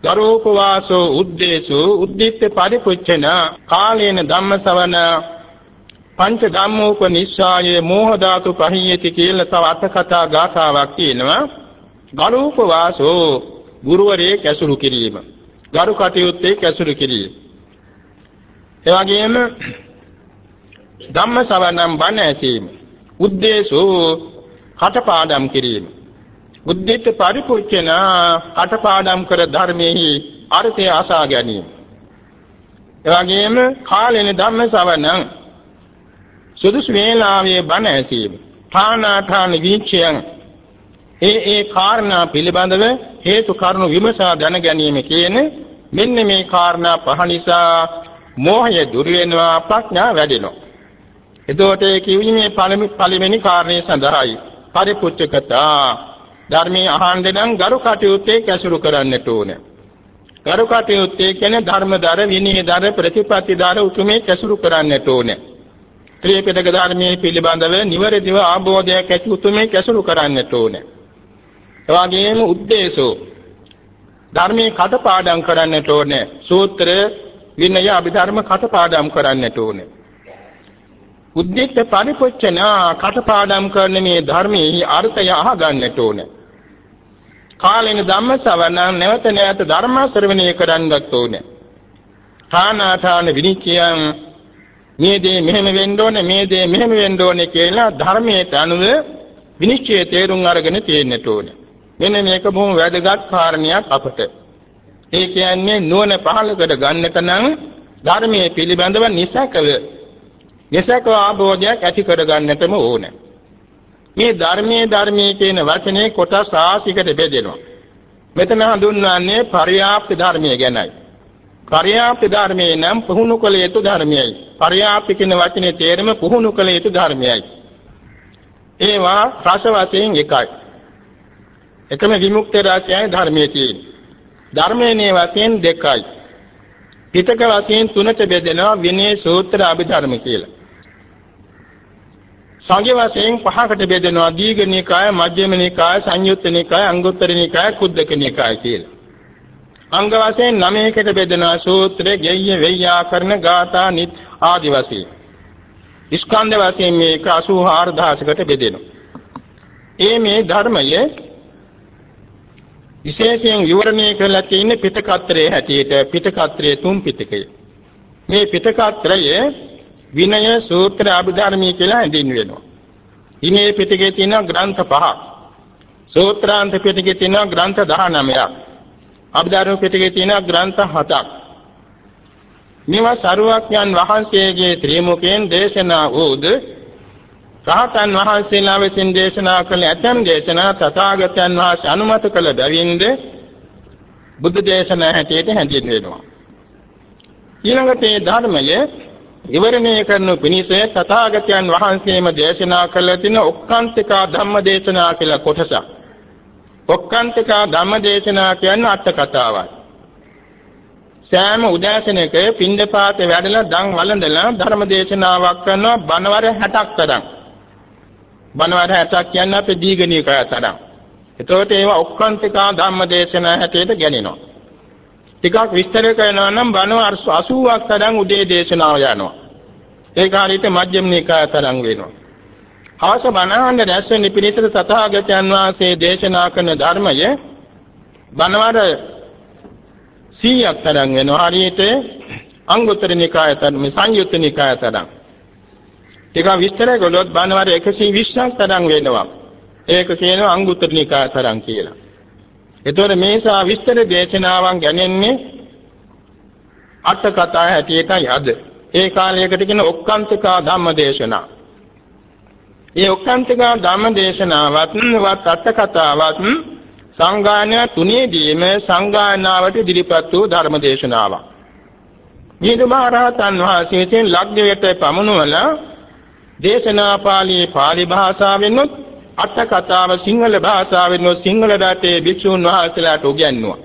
දරෝපවාසෝ උද්දේශෝ උද්දිත්ත පරිපුච්ඡන කාලේන ධම්මසවන පංච ධම්මෝපනිස්සායේ මෝහ ධාතු පහියති කියලා තව අට කතා ගාථාවක් තියෙනවා. ගරුප වාසෝ ගුරුවරේ කැසුරු කිරීම. ගරු කටයුත්තේ කැසුරු කිරීම. ඒ වගේම ධම්ම ශ්‍රවණම් බණ ඇසීම. උද්දේශෝ කටපාඩම් කිරීම. උද්දිත පරිපූර්ණ කටපාඩම් කර ධර්මෙහි අර්ථය අසා ගැනීම. ඒ වගේම කාලෙන ධම්ම ශ්‍රවණම් සුදුසු වේලාවේ බණ ඇසීම. ථානාඨාන විචයන්. ඒ ඒ කාරණා පිළිබඳව හේතු කරුණු විමසා දැන ගැනීම කියන මෙන්න මේ කාරණා පහ නිසා මෝහය දුර වෙනවා ප්‍රඥා වැඩෙනවා. එතකොට ඒ කිවිමේ පළවෙනි කාරණේ සඳහායි. පරිපුච්ඡකතා ධර්මයේ අහන්න නම් ගරු කටයුත්තේ කැසුරු කරන්නට ඕනේ. ගරු කටයුත්තේ කියන්නේ ධර්මදර විනයදර ප්‍රතිපත්තිදර උතුමේ කැසුරු කරන්නට ඕනේ. ත්‍රිපිටක ධර්මයේ පිළිබඳව නිවැරදිව ආબોධයක් ඇති උතුමේ කැසුරු කරන්නට ඕනේ. එවාගෙම උද්දේශෝ ධර්මයේ කටපාඩම් කරන්නට ඕනේ. සූත්‍ර විනය අභිධර්ම කටපාඩම් කරන්නට ඕනේ. උද්දිත පරිපොච්චන කටපාඩම් කරන මේ ධර්මයේ අර්ථය අහගන්නට ඕනේ. කාලෙන ධම්ම ශ්‍රවණ නැවත නැවත ධර්ම ශ්‍රවණය කරන්නත් ඕනේ. ථානාථාන විනිච්ඡයන් මේ දේ මෙහෙම වෙන්න ඕනේ මේ දේ මෙහෙම වෙන්න ඕනේ කියලා ධර්මයට අනුව විනිශ්චය තේරුම් අරගෙන තියෙන්නට ඕනේ. මෙන්න මේක බොහොම වැදගත් කාරණයක් අපට. ඒ කියන්නේ නුවණ පහළ කර ගන්නට නම් ධර්මයේ පිළිබඳව නිසකව නිසකව ආબોධයක් ඇති කර ගන්නටම ඕනේ. මේ ධර්මයේ ධර්මයේ කියන වචනේ කොටස් රාශියකට බෙදෙනවා. මෙතන හඳුන්වන්නේ පරියාප්ති ධර්මයේ ගැනයි. පරියාප්ති ධර්මයේ නම් පුහුණු කළ යුතු ධර්මයයි. පරියාප්ති කියන වචනේ තේරුම පුහුණු කළ යුතු ධර්මයයි. ඒවා රස වශයෙන් එකයි. එකම විමුක්ති රාශියයි ධර්මයේ තියෙන්නේ. ධර්මයේ වශයෙන් දෙකයි. පිටක වශයෙන් තුනට බෙදෙනවා විනය සූත්‍ර අභිධර්ම කියලා. සංඝ වශයෙන් පහකට බෙදෙනවා දීඝ නිකාය, මජ්ක්‍ධිම නිකාය, සංයුත්ත නිකාය, අංගුත්තර නිකාය, කුද්දක නිකාය කියලා. අංග වශයෙන් නවයකට බෙදෙනවා සූත්‍ර, ගෙය්‍ය, වෙය්‍යාකරණ, ගාථා, නිත් ආදි වශයෙන්. ස්කන්ධ වශයෙන් මේක 84000කට බෙදෙනවා. ඒ මේ ධර්මයේ විශේෂයෙන් විවරණය කරලා තියෙන පිටකත්‍රයේ හැටියට පිටකත්‍රයේ තුන් පිටකය. මේ පිටකත්‍රය විනය සූත්‍ර අභිධර්මී කියලා හැඳින්වෙනවා. විනය පිටකේ තියෙන ග්‍රන්ථ පහක්. සූත්‍රාන්ත පිටකේ තියෙන ග්‍රන්ථ 19ක්. අභිධර්ම පිටකේ තියෙන ග්‍රන්ථ 7ක්. මේවා සරුවක්යන් වහන්සේගේ ශ්‍රී මුඛයෙන් දේශනා වූද රහතන් වහන්සේලා විසින් දේශනා කළ ඇතම් දේශනා තථාගතයන් වහන්සේ අනුමත කළ බැවින්ද බුද්ධ දේශනා හැටියට හැඳින්වෙනවා. ඊළඟට මේ ධර්මය ඉවරණය කරනු පිණිස තථාගතයන් වහන්සේම දේශනා කළ තින ඔක්කාන්තිකා ධම්ම දේශනා කියලා කොටසක්. ඔක්කාන්තිකා ධම්ම දේශනා කියන්නේ අට කතාවයි. සෑම උදෑසනක පින්දපාත වැඩලා දන් වළඳලා ධර්ම දේශනාවක් කරනවා බණවර 60ක් තරම්. බණවර 60ක් කියන්නේ අපේ දීගණීකය තරම්. එතකොට ඒවා ඔක්කාන්තිකා ධම්ම දේශනා හැටියට ගැනෙනවා. ටිකක් විස්තර කරනවා නම් බණවර 80ක් තරම් උදේ දේශනාව යනවා. ඒක හරියට මජ්ක්‍ධිම නිකාය තරම් වෙනවා. හවස බණහඬ රැස් වෙන පිරිසට තථාගතයන් වහන්සේ දේශනා කරන ධර්මය බණවර 100ක් තරම් වෙනවා. හරියට අංගුත්තර නිකාය තරම් සංයුත්ත නිකාය තරම්. ටිකක් විස්තර කළොත් බණවර 120ක් තරම් වෙනවා. ඒක කියනවා අංගුත්තර නිකාය තරම් කියලා. එතකොට මේසා විස්තර දේශනාවන් ගැනෙන්නේ අට කතා හැටියටයි අද. ඒ කාලයකට කියන ඔක්කාන්තිකා ධම්මදේශනා. ඒ ඔක්කාන්තිකා ධම්මදේශනාවත් වත් අට කතාවත් සංගායන තුනේදීම සංගායනාවට ඉදිරිපත් වූ ධර්මදේශනාවක්. මේ මහරහතන් වහන්සේගෙන් ලග්නයට පමුණුවලා දේශනා පාළියේ පාලි භාෂාවෙන්ොත් අට කතාව සිංහල භාෂාවෙන්ොත් සිංහල රටේ භික්ෂුන් වහන්සේලාට උගන්වුවා.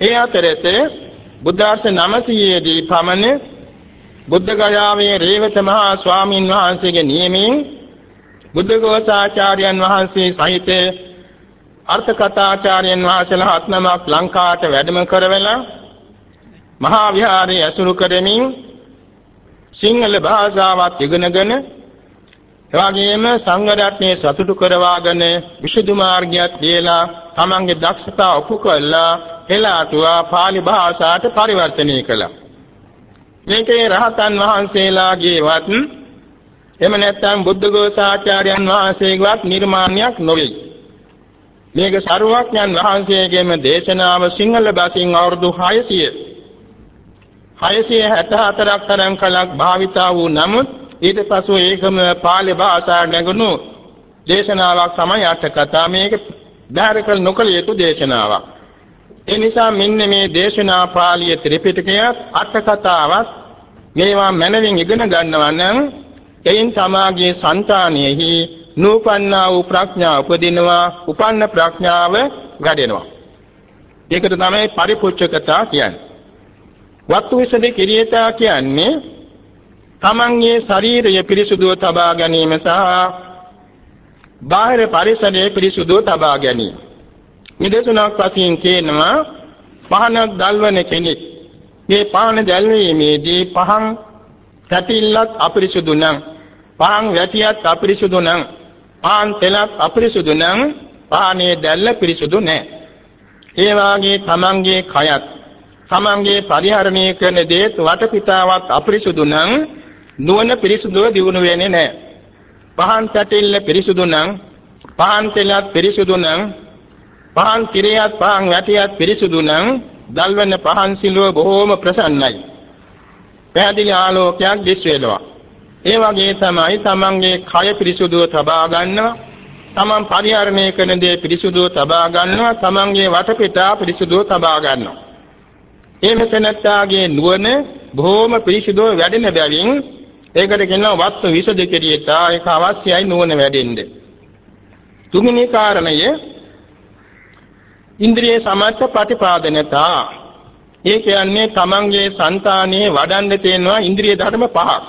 ඒ අතරතේ බුද්ධාර්ථ 900 දී පමණ බුද්ධ ගයාවේ රේවත මහා ස්වාමීන් වහන්සේගේ නියමයෙන් බුද්ධඝෝසාචාර්යයන් වහන්සේ සහිත අර්ථ කථාචාර්යයන් වහන්සේලා හත්නමක් ලංකාවට වැඩම කරවලා මහා විහාරයේ ඇසුරු කරමින් සිංහල භාෂාවත් ඉගෙනගෙන එවාගෙම සංඝ රත්නයේ සතුටු කරවාගෙන විසුද්ධි මාර්ගයත් දීලා තමන්ගේ දක්ෂතා ඔප්පු කළා එලාටුවා pāli භාෂාවට පරිවර්තනය කළා. මේකේ රහතන් වහන්සේලාගේවත් එහෙම නැත්නම් බුද්ධඝෝසාචාර්යයන් වහන්සේගේවත් නිර්මාණයක් නොවේ. මේක සරුවක්ඥන් වහන්සේගේම දේශනාව සිංහල භාෂෙන් අවුරුදු 600 664ක් තරම් කලක් භාවිතා වූ නමුත් ඊට පසු ඒකම පාලි භාෂාව නැගුණු දේශනාවක් තමයි අට කතා මේක ධාරකල් නොකල යුතු දේශනාවක්. ඒ නිසා මෙන්න මේ දේශනා පාළිය ත්‍රිපිටකයත් අට කතාවත් මේවා මනවින් ඉගෙන ගන්නවා නම් එයින් තමාගේ సంతානෙහි නූපන්නා වූ ප්‍රඥාව උපදිනවා උපන්න ප්‍රඥාව වැඩෙනවා. ඒකට තමයි පරිපුච්ඡකතා කියන්නේ. වත්තු විසද කිරියතා කියන්නේ තමන්ගේ ශරීරය පිරිසුදුව තබා ගැනීම සහ බාහිර පරිසරය පිරිසුදුව තබා ගැනීම. නිදසුනක් වශයෙන් කියනවා පහනක් දැල්වන කෙනෙක් මේ පහන දැල්වීමේදී පහන් කැටිල්ලත් අපිරිසුදු නම් පහන් වැටියත් අපිරිසුදු නම් පහන් තෙලත් අපිරිසුදු නම් පහනේ දැල්ල පිරිසුදු නැහැ. ඒ වාගේ තමන්ගේ කයත් තමන්ගේ පරිහරණය කරන දේත් වටපිටාවත් අපිරිසුදු නම් නුවණ පිරිසුදුව දියුණු වෙන්නේ නැහැ. පහන් පැටිල්ල පිරිසුදු නම් පහන් තෙලත් පිරිසුදු නම් පහන් කිරියත් පහන් වැටියත් පිරිසුදු නම් දල්වන පහන් සිලුව බොහෝම ප්‍රසන්නයි. පැහැදිලි ආලෝකයක් දිස් වෙනවා. ඒ වගේ තමයි තමන්ගේ කය පිරිසුදුව තබා ගන්නවා. තමන් පරිහරණය කරන දේ පිරිසුදුව තබා ගන්නවා. තමන්ගේ වටපිටා පිරිසුදුව තබා ගන්නවා. ඒ මෙතනත්තාගේ නුවණ බොහෝම පිරිසිදුව වැඩෙන බැවින් ඒකට කියනවා වත්තු විසද කෙරියතා ඒක අවශ්‍යයි නුවණ වැඩෙන්න. තුන්වෙනි කාරණය ඉන්ද්‍රිය සමස්ත ප්‍රතිපාදනතා ඒ කියන්නේ තමන්ගේ సంతානයේ වඩන්න තියෙනවා ඉන්ද්‍රිය ධර්ම පහක්.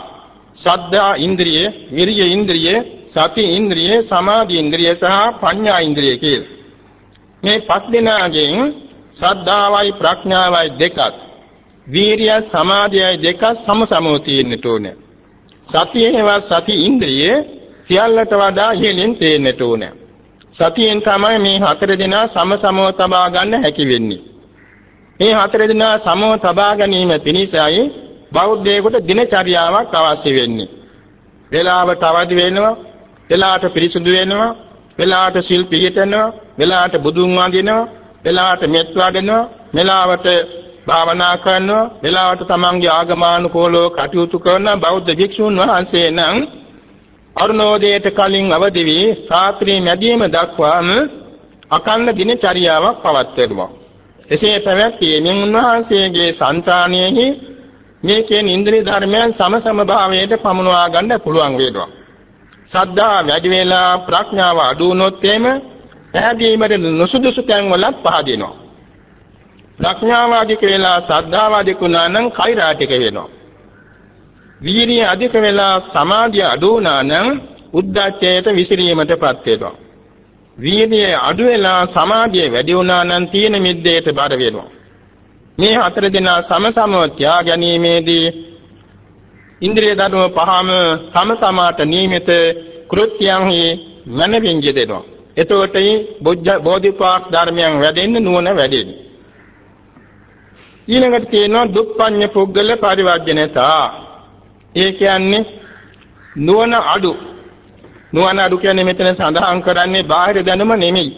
සද්ධා ඉන්ද්‍රිය, විරිය ඉන්ද්‍රිය, සති ඉන්ද්‍රිය, සමාධි ඉන්ද්‍රිය සහ ප්‍රඥා ඉන්ද්‍රිය කියලා. මේ පස් දෙනාගෙන් ශ්‍රද්ධාවයි ප්‍රඥාවයි දෙකක් වීරිය සමාධියයි දෙකක් සමසමව තියෙන්නට ඕනේ. සතියේවත් සති ඉන්ද්‍රිය සියල්ලට වඩා ඉහළින් තේන්නට ඕනේ. සතියෙන් තමයි මේ හතර දෙනා සමසමව තබා ගන්න හැකි වෙන්නේ. මේ හතර දෙනා සමව තබා ගැනීම පිණිසයි බෞද්ධයෙකුට දිනචරියාවක් අවශ්‍ය වෙන්නේ. වේලාවට අවදි වෙනවා, වෙලාවට පිරිසුදු වෙනවා, වෙලාවට සිල් පිළිපෙනවා, වෙලාවට බුදුන් වඳිනවා, වෙලාවට මෙත් වඩනවා, වෙලාවට භාවනා කරනවා, වෙලාවට තමන්ගේ ආගමානුකූලව කටයුතු කරන බෞද්ධ භික්ෂුන් වහන්සේ නම් අරුණෝදයට කලින් අවදි වී රාත්‍රී මැදීම දක්වාම අකන්න දිනචරියාවක් පවත්වනවා. එසේ පැවැත්වීමෙන් උන්වහන්සේගේ సంతානයෙහි මේ කියන ඉන්ද්‍රිය ධර්මයන් සමසම භාවයට පමුණවා ගන්න පුළුවන් වේනවා. සද්ධා වැඩි වෙලා ප්‍රඥාව අඩු වුණොත් එimhe පැහැදීමට නුසුදුසු තැන් වලත් පහදිනවා. ප්‍රඥාව අධික වෙලා සද්ධාව අධික වුණා නම් කෛරාටික වෙනවා. වීර්යය අධික වෙලා සමාධිය අඩු වුණා නම් උද්දච්චයට විසිරීමටපත් වෙනවා. වීර්යය අඩු වෙලා සමාධිය වැඩි වුණා නම් තීන මිද්දේට බර වෙනවා. මේ හතර දෙනා සමසමව ත්‍යා ගැනීමේදී ඉන්ද්‍රිය ධර්ම පහම තම තමාට නියමිත කෘත්‍යයන්හි මනමින් යෙදෙනවා. එතකොට බෝධිපාක් ධර්මයන් වැඩෙන්න නුවණ වැඩෙන්නේ. ඊළඟට තියෙනවා දුප්පඤ්ඤ පුද්ගල පරිවර්ජනතා. ඒ කියන්නේ නුවණ අඩු. නුවණ අඩු කියන්නේ මෙතන සඳහන් කරන්නේ බාහිර දැනුම නෙමෙයි.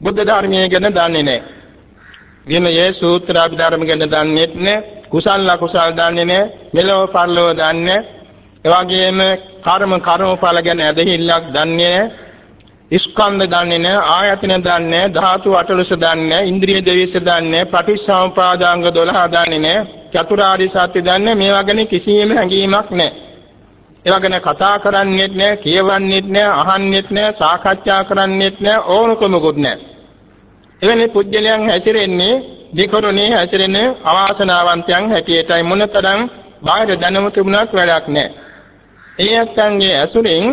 බුද්ධ ධර්මයේ ගැන දන්නේ නැහැ. විනය සූත්‍ර අභිධර්ම ගැන දන්නේත් නැහැ. කුසල අකුසල දන්නේ නැහැ. මෙලොව පරලොව දන්නේ නැහැ. එවාගෙම කර්ම කර්මඵල ගැන ඇදහිල්ලක් දන්නේ නැහැ. ස්කන්ධ දන්නේ නැහැ ආයතන දන්නේ නැහැ ධාතු අටලොස දන්නේ නැහැ ඉන්ද්‍රිය දෙවිස දන්නේ නැහැ පටිච්චසමුපාදාංග 12 දන්නේ නැහැ චතුරාර්ය සත්‍ය දන්නේ මේවා ගැන කිසියම් හැඟීමක් නැහැ. ඒවා ගැන කතා කරන්නේත් නැහැ කියවන්නේත් නැහැ අහන්නේත් නැහැ සාකච්ඡා කරන්නේත් නැහැ ඕනකමකුත් නැහැ. එවැනි පුජ්‍යලයන් හැසිරෙන්නේ දෙකරුණේ හැසිරෙන අවාසනාවන්තයන් හැටියටයි. මොනතරම් බාහිර දැනුම තිබුණත් වැඩක් නැහැ. ඒ ඇත්තන්ගේ ඇසුරින්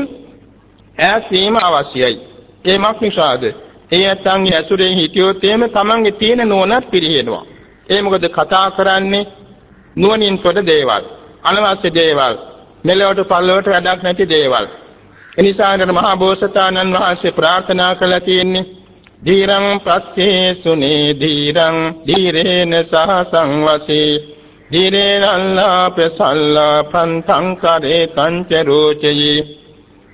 ඈත් වීම අවශ්‍යයි. ඒමක් නිසාද? ඒ ඇත්තන්ගේ ඇසුරෙන් හිටියොත් එහෙම තමන්ගේ තියෙන නුවණත් පිරිහෙනවා. ඒ මොකද කතා කරන්නේ නුවණින් කොට දේවල්, අනවශ්‍ය දේවල්, මෙලොවට පල්ලවට වැඩක් නැති දේවල්. එනිසා නේද මහා බෝසතාණන් වහන්සේ ප්‍රාර්ථනා කළා තියෙන්නේ ධීරං පස්සේ සුනේ ධීරං ධීරේන සහ සංවසේ ධීරේනල්ලාපසල්ලා පන්තං කරේ තංච රෝචයේ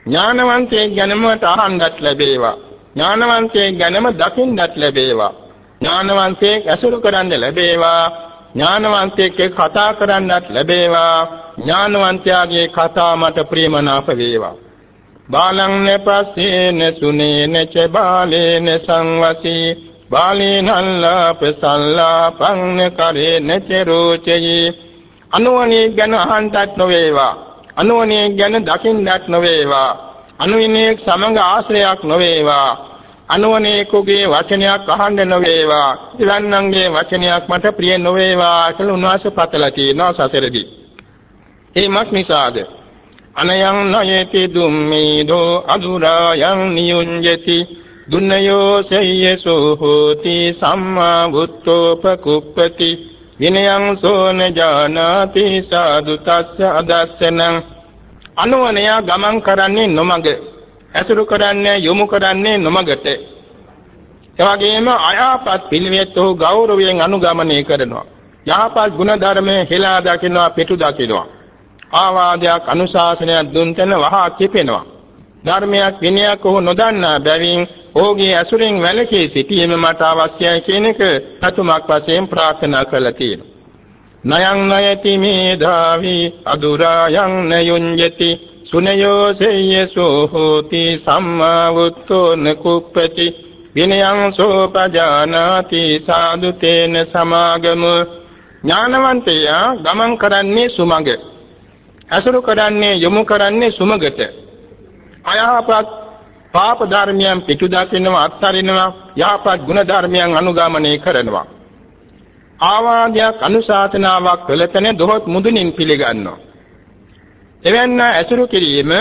ඥානවන්තයෙක් ගැනමට අහන්නත් ලැබේවා. ඥානවන්තයෙක් ගැනම දකින්නත් ලැබේවා. ඥානවන්තයෙක් ඇසුරු කරන්න ලැබේවා. ඥානවන්තයෙක් කතා කරන්නත් ලැබේවා. ඥානවන්තයාගේ කතා මට ප්‍රියමනාප වේවා. බාලං නපස්සේන සුනේන ච බාලේන සංවසී බාලේනල්ලාපසල්ලාපං කරේන ච රෝචයේ අනුවණේ ගැන අහන්නත් නොවේවා අනුවණේ ගැන දකින්නක් නොවේවා. අනුවිනේ සමඟ ආශ්‍රයයක් නොවේවා. අනුවණේකගේ වචනයක් අහන්න නොවේවා. ඉලන්නන්ගේ වචනයක් මට ප්‍රිය නොවේවා කියලා උන්වහන්සේ පතලා තියෙනවා සසරදී. ඒමත් නිසාද? අනයං නයති දුම්මේදෝ අදුරායන් නියුඤ්ජති. දුන්නයෝ සය්‍යසෝ හෝති සම්මා බුත්තෝපකුප්පති විනයං සෝන ජානාති සාදු තස්ස අදස්සනං. අනුවනය ගමන් කරන්නේ නොමග. ඇසුරු කරන්නේ යොමු කරන්නේ නොමගට. එවැගේම අයහපත් පිළිවෙත් ඔහු ගෞරවයෙන් අනුගමනය කරනවා. යහපත් ගුණ ධර්මයේ හෙලා දකිනවා පිටු දකිනවා. ආවාදයක් අනුශාසනයක් දුන් තැන වහා කිපෙනවා. ධර්මයක් විනයක් ඔහු නොදන්නා බැවින් ඔහුගේ ඇසුරින් වැළකී සිටීම මට අවශ්‍යයි කියන එක සතුමක් වශයෙන් ප්‍රාර්ථනා කළා තියෙනවා. නයං නයති මේධාවි අදුරායන් නයුඤ්ජති සුනයෝ සේයසෝ හෝති සම්මා වුත්තෝ නකුප්පති විනයං සෝපජානාති සාදු තේන සමාගම ඥානවන්තයා ගමන් කරන්නේ සුමඟ අසුරු කරන්නේ යොමු කරන්නේ සුමගට අයහපත් පාප ධර්මයන් පිටු දකින්නවා අත්හරිනවා යහපත් ගුණ ධර්මයන් අනුගමනය කරනවා ආවාදයක් අනුශාසනාවක් කළතන දොහොත් මුදුනින් පිළිගන්නවා එවැන්න ඇසුරු කිරීම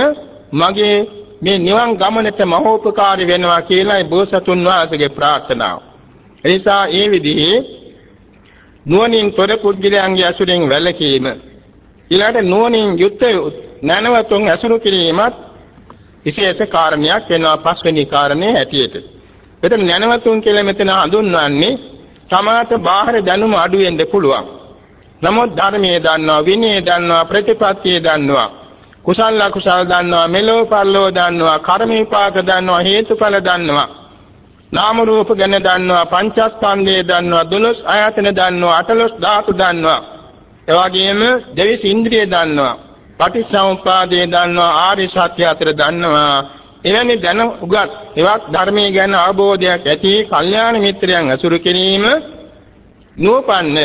මගේ මේ නිවන් ගමනට මහෝපකාරී වෙනවා කියලායි බෝසතුන් වහන්සේගේ ප්‍රාර්ථනාව. එනිසා ඒ විදිහේ නුවණින් තොර පුද්ගලයන්ගේ ඇසුරෙන් වැළකීම ඊළඟට නුවණින් යුක්ත නැනවතුන් ඇසුරු කිරීමත් විශේෂ කාරණයක් වෙනවා පස්වෙනි කාරණේ හැටියට. එතන නැනවතුන් කියලා මෙතන හඳුන්වන්නේ සමාත බාහිර දැනුම අඩු වෙන්න පුළුවන්. නමුත් ධර්මයේ දන්නවා, විනය දන්නවා, ප්‍රතිපත්තිය දන්නවා, කුසල අකුසල දන්නවා, මෙලෝ පරලෝ දන්නවා, කර්ම විපාක දන්නවා, හේතුඵල දන්නවා. නාම රූප ගැන දන්නවා, පංචස්කන්ධය දන්නවා, දොළොස් ආයතන දන්නවා, අටලොස් ධාතු දන්නවා. එවාගෙම දෙවිස් ඉන්ද්‍රිය දන්නවා. පටිච්චසමුප්පාදේ දන්නවා, ආර්ය සත්‍ය අතර දන්නවා. එවැනි දැන උගත් එවත් ධර්මයේ ගැන අවබෝධයක් ඇති කල්යාණ මිත්‍රයන් අසුරු කිරීම නූපන්න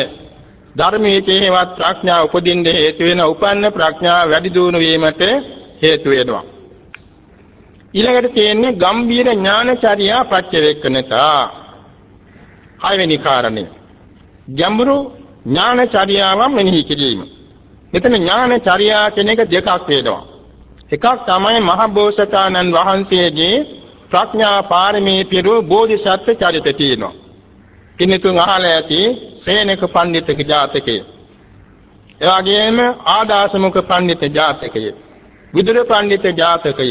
ධර්මයේ තේවත් ප්‍රඥාව උපදින්න හේතු වෙන උපන්න ප්‍රඥාව වැඩි දියුණු වීමට හේතු වෙනවා. ඊළඟට තියෙන්නේ ගම්බීර ඥානචර්යා පච්චවේක්කනතා. හයවෙනි කාරණය. ගැඹුරු ඥානචර්යාව මෙනෙහි කිරීම. මෙතන ඥානචර්යා කියන එක දෙකක් වෙනවා. එකක් තමයි මහ බෝසතාණන් වහන්සේගේ ප්‍රඥා පාරමී පිරු බෝධිසත්ව චරිත තියෙනවා. කිනිතුන් අහලා ඇති සේනක පඬිතුක ජාතකය. එවාගෙම ආදාසමුඛ පඬිත ජාතකය. විදුර පඬිත ජාතකය.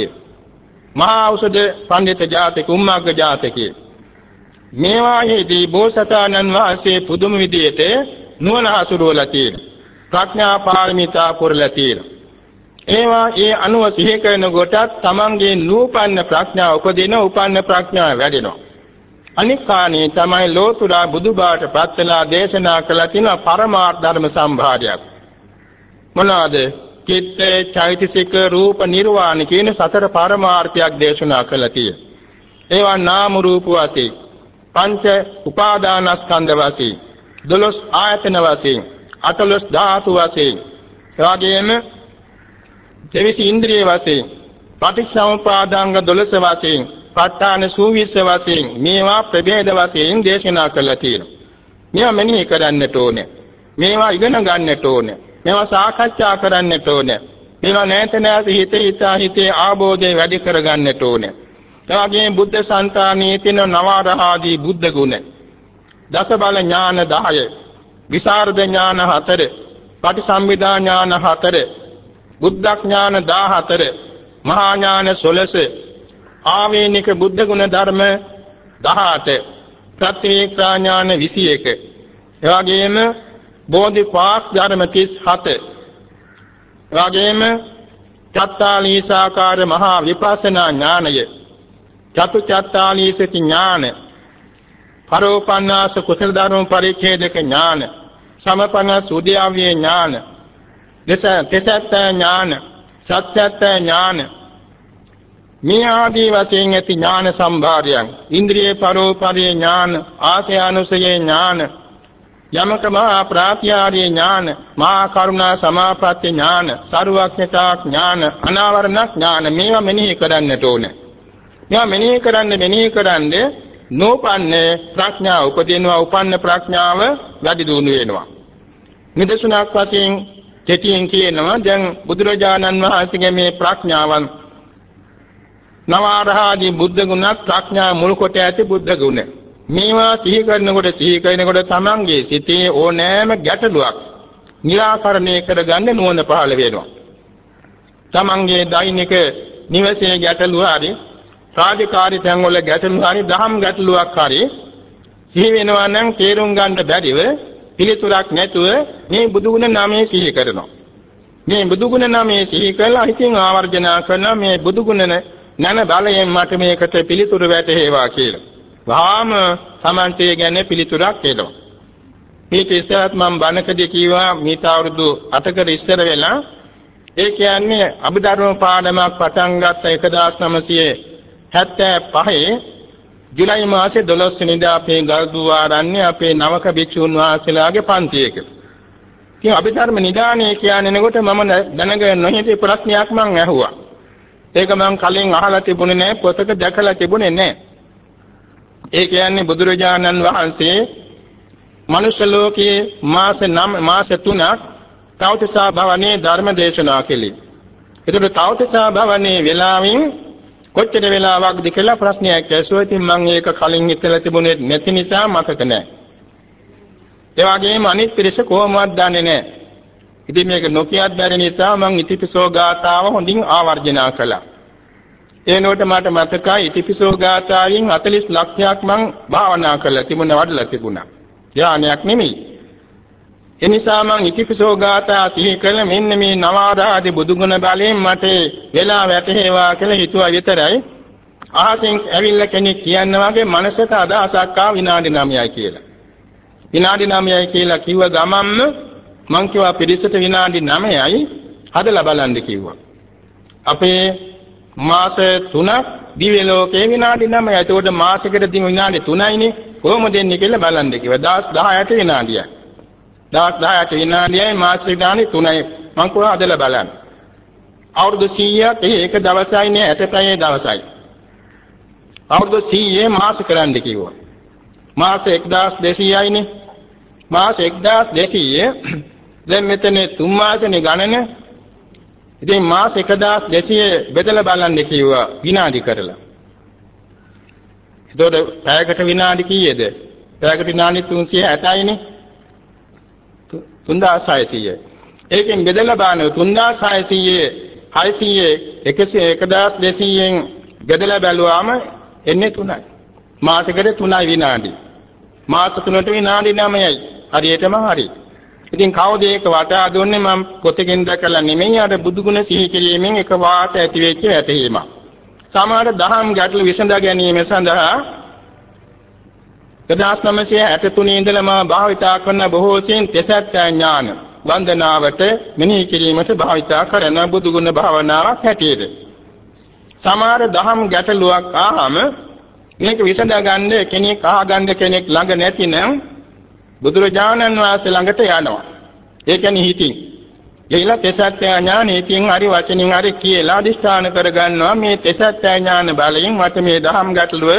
මහා ඖෂධ පඬිත ජාතක උම්මග්ග ජාතකය. මේවාෙහිදී බෝසතාණන් වහන්සේ පුදුම විදියට නුවණ හසුරුවලා තියෙනවා. ප්‍රඥා පාරමිතා පුරලා තියෙනවා. ඒවා ඒ අනුව සිහි කරන කොටත් තමන්ගේ නූපන්න ප්‍රඥාව උපදින උපන්න ප්‍රඥාව වැඩෙනවා. අනික් කාණේ තමයි ලෝතුරා බුදුබාට පත්වලා දේශනා කළ තියෙන පරමාර්ථ ධර්ම සම්භාරයක්. මොනවාද? චිත්ත, චෛතසික, රූප, නිර්වාණ කියන සතර පරමාර්ථයක් දේශනා කළා කිය. ඒවා නාම රූප වශයෙන්, පංච උපාදානස්කන්ධ වශයෙන්, දොළොස් ආයතන වශයෙන්, අටලොස් ධාතු වශයෙන්, එවාගෙම දෙවිසි ඉන්ද්‍රිය වශයෙන්, පටිච්චසමුපාදාංග 12 වශයෙන් ප ဋ ාණ සූවිස්ස වශයෙන් මේවා ප්‍රභේද වශයෙන් දේශනා කළා තියෙනවා. මේවා මෙනෙහි කරන්නට ඕනේ. මේවා ඉගෙන ගන්නට ඕනේ. මේවා සාකච්ඡා කරන්නට ඕනේ. මේවා නැත නැති හිත හිතා හිතේ ආબોධය වැඩි කරගන්නට ඕනේ. එවාගේ බුද්ධ සංතානයේ තියෙන නවාරහාදී බුද්ධ ගුණ. දස බල ඥාන 10. විසරද ඥාන 4. පටිසම්භිදා ඥාන 4. බුද්ධ ඥාන 14. මහා ඥාන 16. ආවේනික බුද්ධ ගුණ ධර්ම 18 ප්‍රත්‍යක්ෂා ඥාන 21 එවාගෙම බෝධිපාක් ධර්ම 37 එවාගෙම චත්තාලීසාකාර මහා විපස්සනා ඥානය චතු චත්තාලීසති ඥාන පරෝපන්නාස කුසල ධර්ම පරිච්ඡේදක ඥාන සමපන සුද්ධියාවේ ඥාන දස තසත්ත ඥාන සත්‍යත්ත ඥාන. මේ ආදී වශයෙන් ඇති ඥාන සම්භාරයන් ඉන්ද්‍රිය පරෝපරිය ඥාන ආසයානුසයේ ඥාන යමක මහා ප්‍රාත්‍යාරී ඥාන මහා කරුණා සමාපatti ඥාන සරුවක්ඥතා ඥාන අනාවරණ ඥාන මේවා මෙනෙහි කරන්නට ඕනේ. මේවා මෙනෙහි කරන්න මෙනෙහි කරන්නේ නෝපන්නේ ප්‍රඥාව උපදිනවා උපන්න ප්‍රඥාව වැඩි දියුණු වෙනවා නිදසුනක් වශයෙන් කෙටියෙන් කියනවා දැන් බුදුරජාණන් වහන්සේගේ මේ ප්‍රඥාවන් නවාරහාදී බුද්ධ ගුණත් ප්‍රඥා මුල් කොට ඇති බුද්ධ ගුණ. මේවා සිහි කරනකොට සිහි කරනකොට තමන්ගේ සිතේ ඕනෑම ගැටලුවක් निराකරණය කරගන්න නුවණ පහළ වෙනවා. තමන්ගේ දෛනික නිවසේ ගැටලුව හරි රාජකාරී තැන්වල ගැටලුව හරි දහම් ගැටලුවක් හරි සිහි වෙනවා නම් තේරුම් ගන්න බැරිව පිළිතුරක් නැතුව මේ බුදුගුණ නාමයේ සිහි කරනවා. මේ බුදුගුණ නාමයේ සිහි කළා හිතින් ආවර්ජනා කරන මේ බුදුගුණ නන බලයෙන් මට මේකට පිළිතුරු වැටහෙවා කියලා. වහාම Tamante ගැන පිළිතුරක් එනවා. මේක ඉස්සරහත් මම බණකදී කිව්වා මීට අවුරුදු 8කට ඉස්සර වෙලා ඒ කියන්නේ අභිධර්ම පාඩමක් පටන් ගත්ත 1975 ජුලයි මාසේ 12 වෙනිදා අපේ ගල්දුව ආරණ්‍ය අපේ නවක භික්ෂුන් වහන්සේලාගේ පන්තියක. ඉතින් අභිධර්ම නිදානේ කියන්නේ නකොට මම දැනගෙන නොහිටි ප්‍රශ්නයක් මම ඇහුවා. ඒක මම කලින් අහලා තිබුණේ නැහැ පොතක දැකලා තිබුණේ නැහැ. ඒ කියන්නේ බුදුරජාණන් වහන්සේ මනුෂ්‍ය ලෝකයේ මාස 9 මාස 3ක් තවතිසා භවනේ ධර්ම දේශනා කෙලි. ඒතකොට තවතිසා භවනේ වෙලාවින් කොච්චර වෙලාවක්ද කියලා ප්‍රශ්නයක් ඇසුවා. ඉතින් මම ඒක කලින් හිතලා තිබුණේ නැති නිසා මතක නැහැ. ඒ වගේම අනිත් පිරිස කොහොමවත් දන්නේ නැහැ. ඉතින් මේක නොකියත් බැරි නිසා මම ඉතිපිසෝ ගාථාව හොඳින් ආවර්ජනා කළා. එනකොට මට මතකයි ඉතිපිසෝ ගාථාවෙන් 40 ලක්ෂයක් මම භාවනා කළා තිබුණ වඩලා තිබුණා. ඥානයක් නෙමෙයි. එනිසා මම ඉතිපිසෝ ගාථා සිහි කළ මෙන්න මේ නවාරාදී බුදුගුණ බලයෙන් මට වෙලා වැටේවා කියලා හිතුවා විතරයි. අහසින් ඇවිල්ලා කෙනෙක් කියන්න වගේ මනසට අදහසක් ආ විනාඩි 9යි කියලා. විනාඩි 9යි කියලා කිව්ව ගමන්ම මං කිව්වා පිරිසට විනාඩි 9යි හදලා බලන්න කිව්වා. අපේ මාස 3ක් දිව්‍ය ලෝකේ විනාඩි 9යි. එතකොට මාසෙකට දින විනාඩි 3යිනේ. කොහොමද දෙන්නේ කියලා බලන්න කිව්වා. දවස් 10ට විනාඩියක්. දවස් 10ට විනාඩියයි මාස විනාඩි 3යි. මං කිව්වා හදලා බලන්න. අවුරුදු 100ක් ඒක දවසයිනේ 60 පැයේ දවසයි. අවුරුදු 100 මාස කරන්න කිව්වා. මාස 1200යිනේ. මාස 1200 දැන් මෙතන තුන් මාසෙනේ ගණන. ඉතින් මාස 1200 බෙදලා බලන්න කිව්වා විනාඩි කරලා. එතකොට පැයකට විනාඩි කීයද? පැයකට විනාඩි 360යිනේ. 3600. ඒකෙන් බෙදලා බලන 3600 600 1200න් බෙදලා බැලුවාම එන්නේ 3යි. මාසෙකට 3යි විනාඩි. මාස 3ට විනාඩි 9යි. හරියටම හරි. ඉතින් කවුද ඒක වටා දුන්නේ මම පොතකින් දැකලා නෙමෙයි අර බුදුගුණ සිහි කිරීමෙන් එක වාට ඇති වෙච්ච වැටහීම. සමහර දහම් ගැටළු විසඳා ගැනීම සඳහා 1963 ඉඳලා මම භාවිතා කරන බොහෝ සෙයින් තෙසත් ඥාන වන්දනාවට මෙනෙහි කිරීමට භාවිතා කරන බුදුගුණ භාවනාවක් හැටියට. සමහර දහම් ගැටලුවක් ආවම මේක විසඳා ගන්න කෙනෙක් අහගන්න කෙනෙක් ළඟ නැතිනම් බුදුරජාණන් වහන්සේ ළඟට යනවා. ඒ කියන්නේ හිතින්. ගිහිලා තෙසත්ත්‍ය ඥානෙකින් හරි වචනින් හරි කියලා අදිෂ්ඨාන කරගන්නවා මේ තෙසත්ත්‍ය ඥාන බලයෙන් මට මේ දහම් ගැටලුව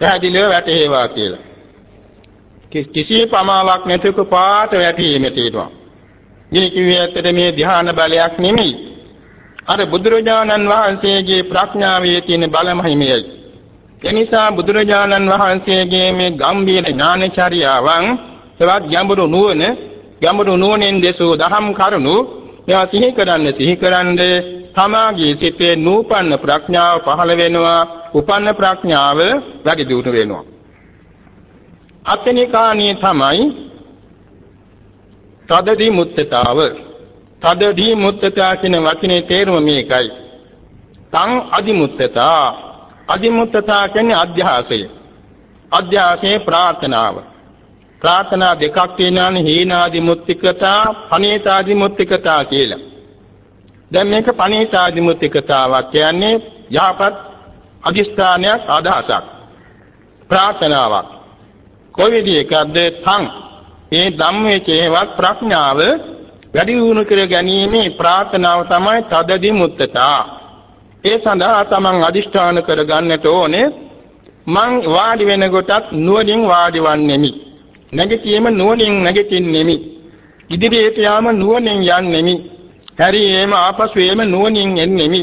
පැහැදිලිව වැටහෙවා කියලා. කිසි පමාවක් නැතික පාට වැටීමේ තියෙනවා. මේ කිව්වේ ඇත්තට මේ ධ්‍යාන බලයක් නෙමෙයි. අර බුදුරජාණන් වහන්සේගේ ප්‍රඥාවේ තියෙන බලමහිමයයි. එනිසා බුදුරජාණන් වහන්සේගේ මේ ගම්බීර ඥානචර්යාවන් එවත් ගැඹුරු නුවණ ගැඹුරු නුවණෙන් දෙසූ දහම් කරුණු මේවා සිහි කරන්න සිහි කරන්න තමාගේ සිතේ නූපන්න ප්‍රඥාව පහළ වෙනවා උපන්න ප්‍රඥාව වැඩි දියුණු වෙනවා අතනිකාණී තමයි තදදී මුත්තතාව තදදී මුත්තතා කියන වචනේ තේරුම මේකයි තං අදිමුත්තතා අදිමුත්තතා කියන්නේ අධ්‍යාසය. අධ්‍යාසයේ ප්‍රාර්ථනාව. ප්‍රාර්ථනා දෙකක් තියෙනවානේ හීනාදි මුත්තිකතා, පනේතාදි මුත්තිකතා කියලා. දැන් මේක පනේතාදි මුත්තිකතාවක් කියන්නේ යහපත් අදිස්ථානයක් අදහසක්. ප්‍රාර්ථනාවක්. කොයි විදිහකද තං මේ ධම්මයේ චේවත් ප්‍රඥාව වැඩි වුණු කර ගැනීමේ ප්‍රාර්ථනාව තමයි තදදි මුත්තතා. ඒ සඳහා තමන් අදිෂ්ඨාන කරගන්නට ඕනේ මං වාඩි වෙන කොටත් නුවණින් වාඩි වන්නෙමි. නැගිටීම නුවණින් නැගිටින්නෙමි. ඉදිරියට යාම නුවණින් යන්නෙමි. හැරීම ආපසු එම නුවණින් එන්නෙමි.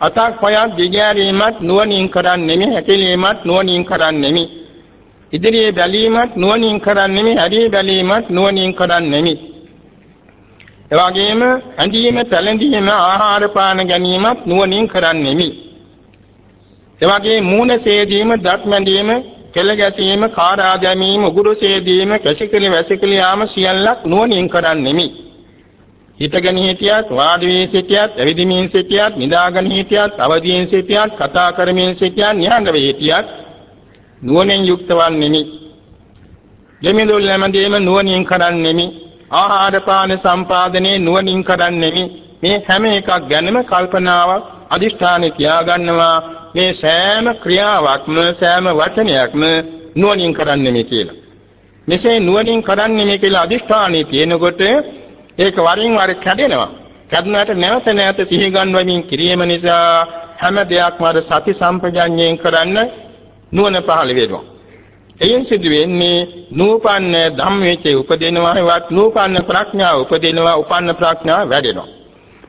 අතක් පයක් දිගෑරීමත් නුවණින් කරන්නෙමි. හැකිලීමත් නුවණින් කරන්නෙමි. ඉදිරියේ බැලීමත් නුවණින් කරන්නෙමි. හැරී බැලීමත් නුවණින් කරන්නෙමි. එවාගෙම ඇඳීම, පැළඳීම, ආහාර පාන ගැනීමත් නුවණින් කරන්නෙමි. එවාගේ මූණ සේදීම, දත් මැදීම, කෙල ගැසීම, කාරා දැමීම, උගුරු සේදීම, කැසිකලි වැසිකලි යාම සියල්ලක් නුවණින් කරන්නෙමි. හිතගෙන හිටියත්, වාඩි වී සිටියත්, ඇවිදිමින් සිටියත්, නිදාගෙන හිටියත්, අවදියෙන් සිටියත්, කතා කරමින් සිටියත්, නිහඬ වී හිටියත් නුවණින් යුක්ත වන්නෙමි. දෙමිදුල් නැමදීම නුවණින් කරන්නෙමි. ආහාර පාන සම්පාදනයේ නුවණින් කරන්නෙමි. මේ හැම එකක් ගැනම කල්පනාවක් අදිෂ්ඨානෙ තියාගන්නවා මේ සෑම ක්‍රියාවක්ම සෑම වචනයක්ම නුවණින් කරන්නෙමි කියලා. මෙසේ නුවණින් කරන්නෙමි කියලා අදිෂ්ඨානෙ තියෙනකොට ඒක වරින් වර කැඩෙනවා. කර්ණාට නැවත නැවත සිහි ගන්වමින් කිරීම නිසා හැම දෙයක්ම අර සති සම්පජඤ්ඤයෙන් කරන්න නුවණ පහළ වෙනවා. එයින් සිදු වෙන්නේ නූපන්න ධම්මයේ උපදිනවා වත් නූපන්න ප්‍රඥාව උපදිනවා උපන්න ප්‍රඥාව වැඩෙනවා.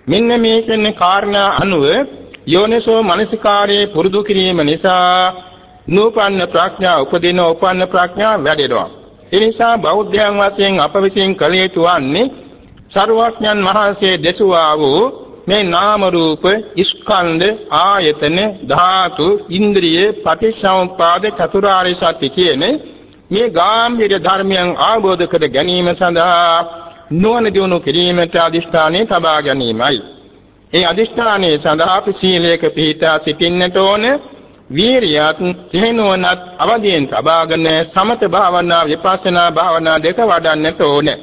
මෙන්න මේ කියන්නේ කාරණා අනුව යෝනිසෝ මනසිකාරයේ පුරුදු කිරීම නිසා නූපන්න ප්‍රඥා උපදින උපන්න ප්‍රඥා වැඩෙනවා. ඒ නිසා බෞද්ධයන් වශයෙන් අප විසින් කළ යුතු වන්නේ සරුවඥන් වහන්සේ දෙසුවා වූ මේ නාම රූප ස්කන්ධ ආයතන ධාතු ඉන්ද්‍රිය පටිච්චසමුප්පාද චතුරාර්ය සත්‍ය කියන මේ ගාම්භීර ධර්මයන් ආબોධ කර ගැනීම සඳහා නුවණ දිනු කිරීමට අදිෂ්ඨානෙ තබා ගැනීමයි. ඒ අදිෂ්ඨානයේ සඳහා අපි සීලයක පිහිටා සිටින්නට ඕන වීරියත් සිහිනුවණත් අවදියෙන් තබාගෙන සමත භාවනා විපස්සනා භාවනා දෙක වඩන්නට ඕනේ.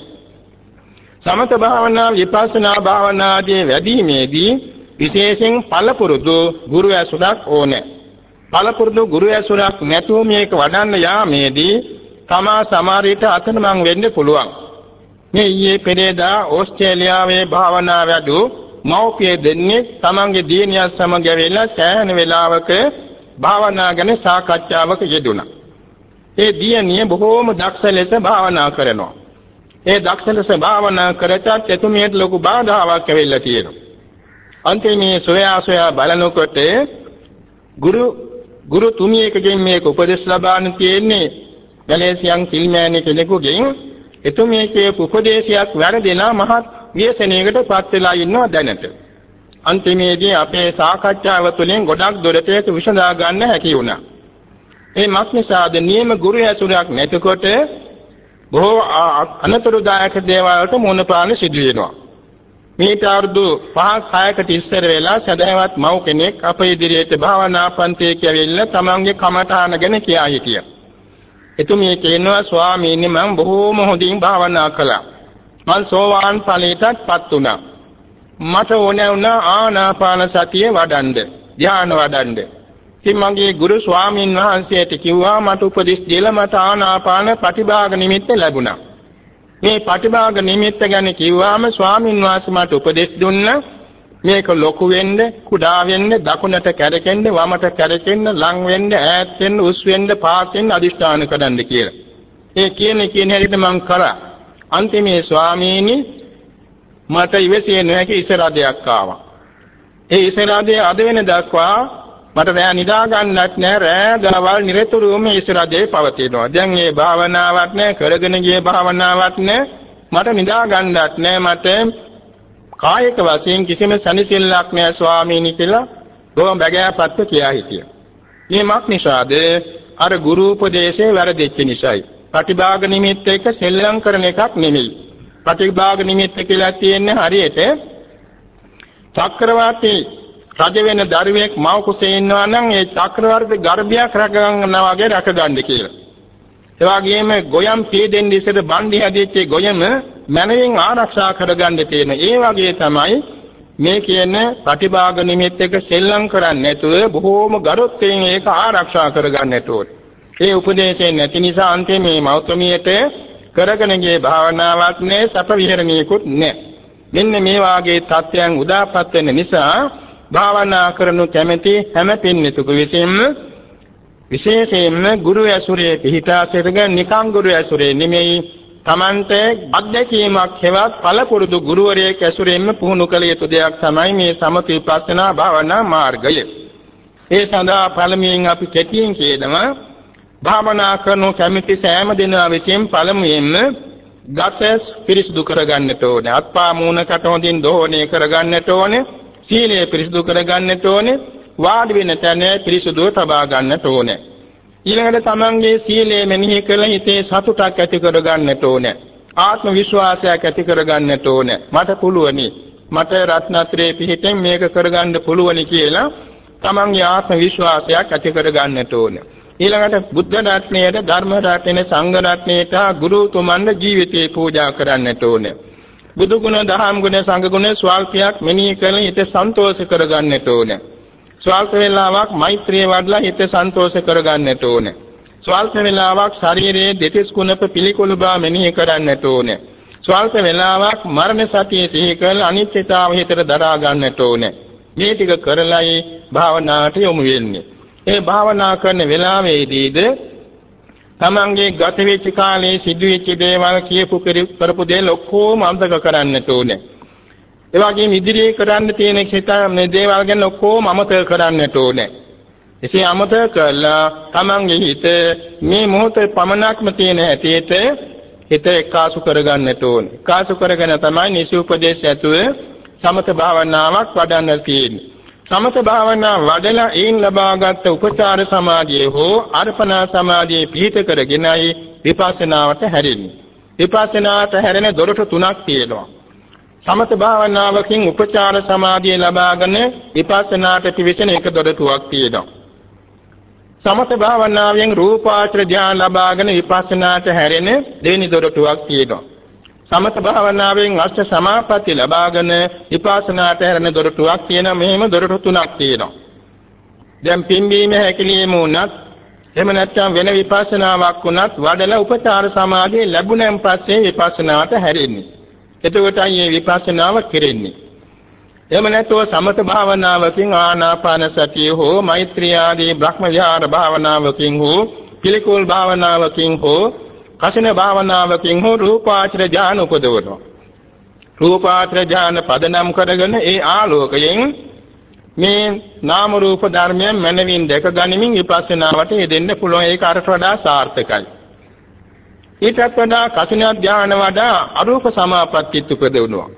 සමත භාවනා විපස්සනා භාවනාදී වැඩිීමේදී විශේෂයෙන් පළපුරුදු ගුරු ඇසුරක් ඕනේ. පළපුරුදු ගුරු ඇසුරක් නැතුව මේක වඩන්න යාමේදී තමා සමහරවිට අතනමං වෙන්න පුළුවන්. මේ ඊයේ පෙරේදා ඕස්ට්‍රේලියාවේ භාවනා වැඩු මෞපිය දෙන්නේ තමන්ගේ දියණිය සමග ඇවිල්ලා සෑහෙන වෙලාවක භාවනා ගැන සාකච්ඡාවක යෙදුණා. ඒ දියණිය බොහෝම දක්ෂ ලෙස භාවනා කරනවා. ඒ දක්ෂ ලෙස භාවනා කරතත් එතුමියට ලොකු බාධාවක් ඇවිල්ලා තියෙනවා. අන්තිමේ සොයා සොයා බලනකොට ගුරු ගුරු තුමියකගෙන් මේක උපදෙස් ලබාන තියෙන්නේ මැලේසියන් සිල්මෑණි කෙනෙකුගෙන් එතුමිය කියපු උපදේශයක් වැරදිලා මහත් ව්‍යසනයකට පත් වෙලා ඉන්නවා දැනට. අන්තිමේදී අපේ සාකච්ඡාව තුළින් ගොඩක් දොරට ඒක විසඳා ගන්න හැකි වුණා. ඒ මක්නිසාද නියම ගුරු ඇසුරක් නැතිකොට බොහෝ අනතුරුදායක දේවල්වලට මුහුණ පාන්න සිදු වෙනවා. මේට අවුරුදු 5ක් 6කට ඉස්සර වෙලා සදහවත් මව් කෙනෙක් අප ඉදිරියට භාවනා පන්තියේ කියවිල්ලා තමන්ගේ කමඨාන ගැන කියා හිටියා. එතුමිය කියනවා ස්වාමීනි මම බොහෝම හොඳින් භාවනා කළා. මම සෝවාන් ඵලයටත්පත් වුණා. මට ඕන වුණා ආනාපාන සතිය වඩන්න, ධ්‍යාන වඩන්න. ඉතින් මගේ ගුරු ස්වාමීන් වහන්සේට කිව්වා මට උපදෙස් දීලා මට ආනාපාන ප්‍රතිභාග නිමිත්ත ලැබුණා. මේ ප්‍රතිභාග නිමිත්ත ගැන කිව්වාම ස්වාමීන් වහන්සේ මට උපදෙස් දුන්නා මේක ලොකු වෙන්න, කුඩා වෙන්න, දකුණට කැරකෙන්න, වමට කැරකෙන්න, ලං වෙන්න, ඈත් වෙන්න, උස් වෙන්න, පාත් වෙන්න අදිෂ්ඨාන කරන්න කියලා. ඒ කියන්නේ කියන හැටියට මං කරා. අන්තිමේ ස්වාමීනි මට ඉවසිය නොහැකි ඉසරදයක් ආවා. ඒ ඉසරදේ අද වෙන දක්වා මට රෑ නිදා ගන්නත් නෑ රෑ දවල් නිරතුරුවම ඉස්සරදේ පවතිනවා. දැන් මේ භාවනාවක් නෑ කරගෙන ගිය භාවනාවක් නෑ මට නිදා ගන්නත් නෑ මට කායික වශයෙන් කිසිම සැනසෙල්ලක් නෑ ස්වාමීනි කියලා බොහොම බැගෑපත්ව කියා හිටියා. මේ මක් නිසාද අර ගුරු උපදේශේ වැරදිච්ච නිසායි. ප්‍රතිභාග නිමිත්ත එක සෙල්ලම් කරන එකක් නෙමෙයි. ප්‍රතිභාග නිමිත්ත කියලා තියෙන්නේ හරියට චක්‍රවර්ති රජ වෙන දරුවෙක් මව කුසේ ඉන්නවා නම් ඒ චක්‍රවර්ති ගර්භයක් රැකගන්නවා වගේ රැකගන්න කියලා. ඒ වගේම ගොයම් පීඩෙන් ඉස්සර බණ්ඩි හැදිච්ච ගොයම මනවින් ආරක්ෂා කරගන්න තියෙන. ඒ වගේ තමයි මේ කියන ප්‍රතිභාග නිමිත්තක සෙල්ලම් කරන්නේ නැතුව බොහෝම ගරුත්වයෙන් ඒක ආරක්ෂා කරගන්නට ඕනේ. ඒ උපදේශයෙන් නැති නිසා අන්තිමේ මෞතමියට කරගෙන ගියේ භාවනාවක් නෑ සැප විහරණියකුත් නෑ. මෙන්න මේ වාගේ තත්ත්වයන් උදාපත් වෙන නිසා භාවනා කරනු කැමැති හැම පින්නිතුක විසින්ම විශේෂයෙන්ම ගුරු ඇසුරේ පිහිටා සිටගෙන නිකං ගුරු ඇසුරේ නෙමෙයි තමන්ට අධ්‍යක්ීමක් හෙවත් පළපුරුදු ගුරුවරයෙක් ඇසුරෙන්ම පුහුණු කළ යුතු දෙයක් තමයි මේ සමථ විපස්සනා භාවනා මාර්ගය. ඒ සඳහා පළමුවෙන් අපි කෙටියෙන් කියනවා භාවනා කරනු කැමැති සෑම දිනා විසින් පළමුවෙන්ම ගත පිරිසුදු කරගන්නට ඕනේ. අත්පා මූණ කට හොඳින් දෝහණය කරගන්නට ඕනේ. සීලය පිරිසුදු කරගන්නට ඕනේ. වාඩි වෙන තැන පිරිසුදුව තබා ගන්නට ඕනේ. ඊළඟට තමන්ගේ සීලය මෙනෙහි කළ හිතේ සතුටක් ඇති කරගන්නට ඕනේ. ආත්ම විශ්වාසයක් ඇති කරගන්නට ඕනේ. මට පුළුවනි. මට රත්නත්‍රයේ පිහිටෙන් මේක කරගන්න පුළුවනි කියලා තමන්ගේ ආත්ම විශ්වාසයක් ඇති කරගන්නට ඕනේ. ඊළඟට බුද්ධ රත්නයට ධර්ම රත්නයේ සංඝ රත්නයට ගුරුතුමන්ගේ ජීවිතේ පූජා කරන්නට ඕනේ. බුදු ගුණ දහම් ගුණ සංඝ ගුණ ස්වල්පයක් මෙනෙහි කරලා හිත සන්තෝෂ කරගන්නට ඕනේ. ස්වල්ප වේලාවක් මෛත්‍රිය වඩලා හිත සන්තෝෂ කරගන්නට ඕනේ. ස්වල්ප වේලාවක් ශරීරයේ දෙතිස් කුණප පිළිකුල් බව මෙනෙහි කරන්නට ඕනේ. ස්වල්ප වේලාවක් මරණ සතිය සිහි කරලා අනිත්‍යතාව හිතට දරා ගන්නට ඕනේ. මේ ටික කරලයි භාවනාවට යොමු වෙන්නේ. ඒ භාවනා කරන වෙලාවේදීද තමන්ගේ ගත වෙච්ච කාලේ සිදුවෙච්ච දේවල් කියපු කරපු දේ ඔක්කොම අමතක කරන්නට ඕනේ. ඒ වගේම ඉදිරියේ කරන්න තියෙන මේ දේවල් ගැන ඔක්කොම අමතක කරන්නට ඕනේ. එසේ අමතක කළා තමන්ගේ හිත මේ මොහොතේ පමණක්ම තියෙන හැටියට හිත එකාසු කරගන්නට ඕනේ. එකාසු කරගෙන තමයි නිසි උපදේශ ඇතුව සමත භාවනාවක් වඩන්න තියෙන්නේ. සමත භාවනා වඩලා ඒන් ලබාගත් උපචාර සමාධියේ හෝ අර්පණා සමාධියේ පිහිට කරගෙනයි විපස්සනාවට හැරෙන්නේ. විපස්සනාවට හැරෙන දොරටු තුනක් තියෙනවා. සමත භාවනාවකින් උපචාර සමාධිය ලබාගෙන විපස්සනාට පිවිසෙන එක දොරටුවක් තියෙනවා. සමත භාවනාවෙන් රූපාචර ධ්‍යාන ලබාගෙන විපස්සනාට හැරෙන දෙවෙනි දොරටුවක් තියෙනවා. සමත භාවනාවෙන් අෂ්ට සමාපatti ලබාගෙන විපස්සනාට හැරෙන දොරටුවක් තියෙනවා. මෙහෙම දොරටු තුනක් තියෙනවා. දැන් පිම්බීම හැකිලිම උනත් එහෙම නැත්නම් වෙන විපස්සනාවක් වුණත් වඩලා උපචාර සමාධිය ලැබුණෙන් පස්සේ විපස්සනාට හැරෙන්නේ. එතකොටයි මේ විපස්සනාව කෙරෙන්නේ. එහෙම නැත්නම් සමත භාවනාවකින් ආනාපාන සතිය හෝ මෛත්‍රී ආදී බ්‍රහ්ම විහාර භාවනාවකින් හෝ පිළිකුල් භාවනාවකින් හෝ කසින භාවනාවකින් හෝ රූපාචර ඥාන උපදවනවා. රූපාචර ඥාන පදනම් කරගෙන ඒ ආලෝකයෙන් මේ නාම රූප ධර්මයන් මනමින් දැක ගනිමින් විපස්සනාවට යෙදෙන්න පුළුවන් ඒක අරට වඩා සාර්ථකයි. ඊටත් වඩා කසින ඥාන වඩා අරූප සමාපත්තිත් උපදවනවා.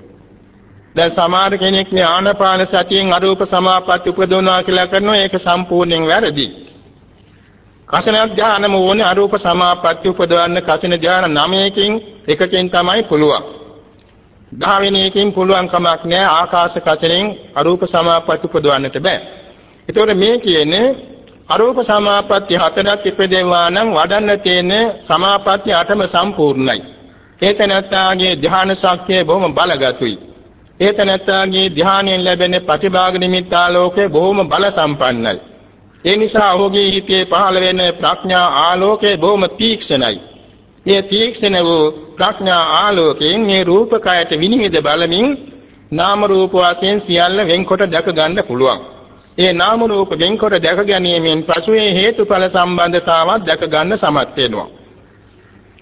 දැන් සමහර කෙනෙක් මේ ආනපාන සතියෙන් අරූප සමාපatti උපදවනවා කියලා කරනවා ඒක සම්පූර්ණයෙන් වැරදි. කසන ධානම ඕනේ අරූප සමාපatti උපදවන්න කසන ධාන 9කින් එකකින් තමයි පුළුවන්. 10 වෙනි එකකින් පුළුවන් කමක් නැහැ ආකාශ කසනෙන් අරූප සමාපatti උපදවන්නට බෑ. ඒතකොට මේ කියන්නේ අරූප සමාපatti හතරක් ඉපදෙවා නම් වඩන්න තියෙන සමාපatti අටම සම්පූර්ණයි. ඒතනත්තාගේ ධ්‍යාන ශක්තිය බොහොම බලගතුයි. ඒතනත්තාගේ ධ්‍යානයෙන් ලැබෙන ප්‍රතිභාග නිමිත්තාලෝකේ බොහොම බල සම්පන්නයි. ඒ නිසා ඔහුගේ හිතේ පහළ වෙන ප්‍රඥා ආලෝකය බොහොම තීක්ෂණයි. මේ තීක්ෂණ වූ ප්‍රඥා ආලෝකයෙන් මේ රූපකයට විනිවිද බලමින් නාම රූප වශයෙන් සියල්ල වෙන්කොට දැක ගන්න පුළුවන්. ඒ නාම රූප වෙන්කොට දැක ගැනීමෙන් පසුවේ හේතුඵල සම්බන්ධතාවක් දැක ගන්න සමත් වෙනවා.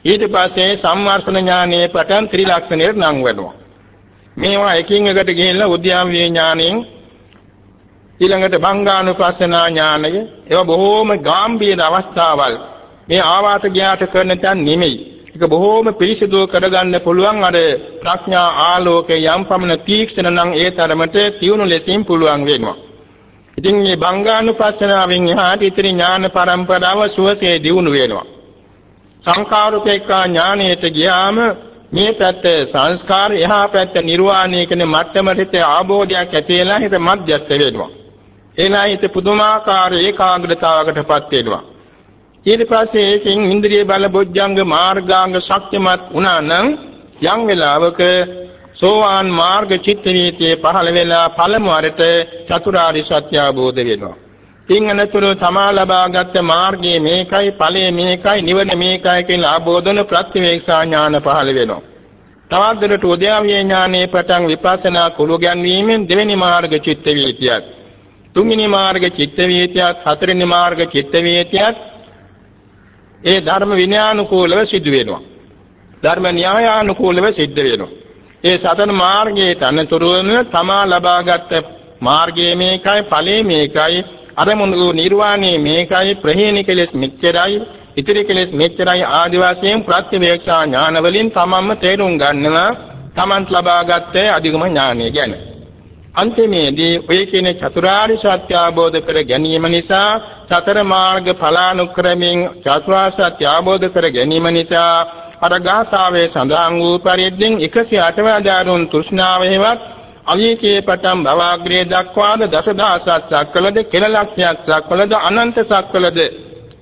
ඊට පස්සේ සම්වර්ෂණ ඥානයේ පටන් ත්‍රිලක්ෂණයට නම් වෙනවා. මේවා එකින් එකට ගිහිල්ලා උද්‍යාවේ ඥාණයෙන් ඊළඟට බංගානුපස්සනා ඥානය. ඒවා බොහෝම ගැඹීර අවස්ථාවල්. මේ ආවාත ඥාත කරන තැන් නෙමෙයි. ඒක බොහෝම පිරිසිදු කරගන්න පුළුවන් අර ප්‍රඥා ආලෝකයේ යම් පමණ තීක්ෂණ නම් ඒ තරමට තියුණු ලෙසින් පුළුවන් වෙනවා. ඉතින් මේ බංගානුපස්සනාවෙන් එහාට ඉතිරි ඥාන පරම්පරාව සුවසේ දියුණු වෙනවා. සංකාරුපේක්ඛා ඥානයට ගියාම මේ පැත්ත සංස්කාර එහා පැත්ත නිර්වාණය කියන මට්ටමට ආબોධයක් ඇති වෙලා හිත මධ්‍යස්ත වෙනවා. එනා හිත පුදුමාකාර ඒකාග්‍රතාවකටපත් වෙනවා. ඊට පස්සේ ඒකෙන් ඉන්ද්‍රිය බල බොජ්ජංග මාර්ගාංග ශක්තිමත් වුණා නම් යම් වෙලාවක සෝවාන් මාර්ග චිත්ත වීතියේ පහළ වෙලා පළමු වරට චතුරාර්ය සත්‍ය අවබෝධ වෙනවා. තිංගනතුරු තමා ලබාගත් මාර්ගයේ මේකයි ඵලයේ මේකයි නිවන මේකයි කියන ආબોධන ප්‍රතිවේක්ෂා ඥාන පහළ වෙනවා. තවත් දුරට උද්‍යාවිය ඥානයේ පටන් විපස්සනා කුළු ගැන්වීමෙන් දෙවෙනි මාර්ග චිත්ත වීතියක් තුන්වෙනි මාර්ග චිත්ත වේතියත් හතරවෙනි මාර්ග චිත්ත වේතියත් ඒ ධර්ම විනයානුකූලව සිද්ධ වෙනවා. ධර්ම න්‍යායානුකූලව සිද්ධ වෙනවා. ඒ සතර මාර්ගයේ තනතුරුවම තමා ලබාගත් මාර්ගයේ මේකයි ඵලයේ මේකයි අරමුණු නිර්වාණය මේකයි ප්‍රහේණ කෙලෙස් මෙච්චරයි ඉතිරි කෙලෙස් මෙච්චරයි ආදි වශයෙන් ප්‍රත්‍යවේක්ෂා ඥාන වලින් තමන්ම තේරුම් ගන්නවා තමන්ට ලබාගත් අධිගම ඥානය ගැන. අන්තිමේදී ඔය කියන චතුරාර්ය සත්‍ය අවබෝධ කර ගැනීම නිසා සතර මාර්ග ඵලානුක්‍රමෙන් චතුරාර්ය සත්‍ය අවබෝධ කර ගැනීම නිසා අර ගාථාවේ සඳහන් වූ පරිද්දෙන් 108 වදාරුන් තෘෂ්ණාව හේවත් අවීකේ පටන් භවග්‍රේ දක්වාද දසදහසක් සක්වලද කෙල ලක්ෂයක් සක්වලද අනන්ත සක්වලද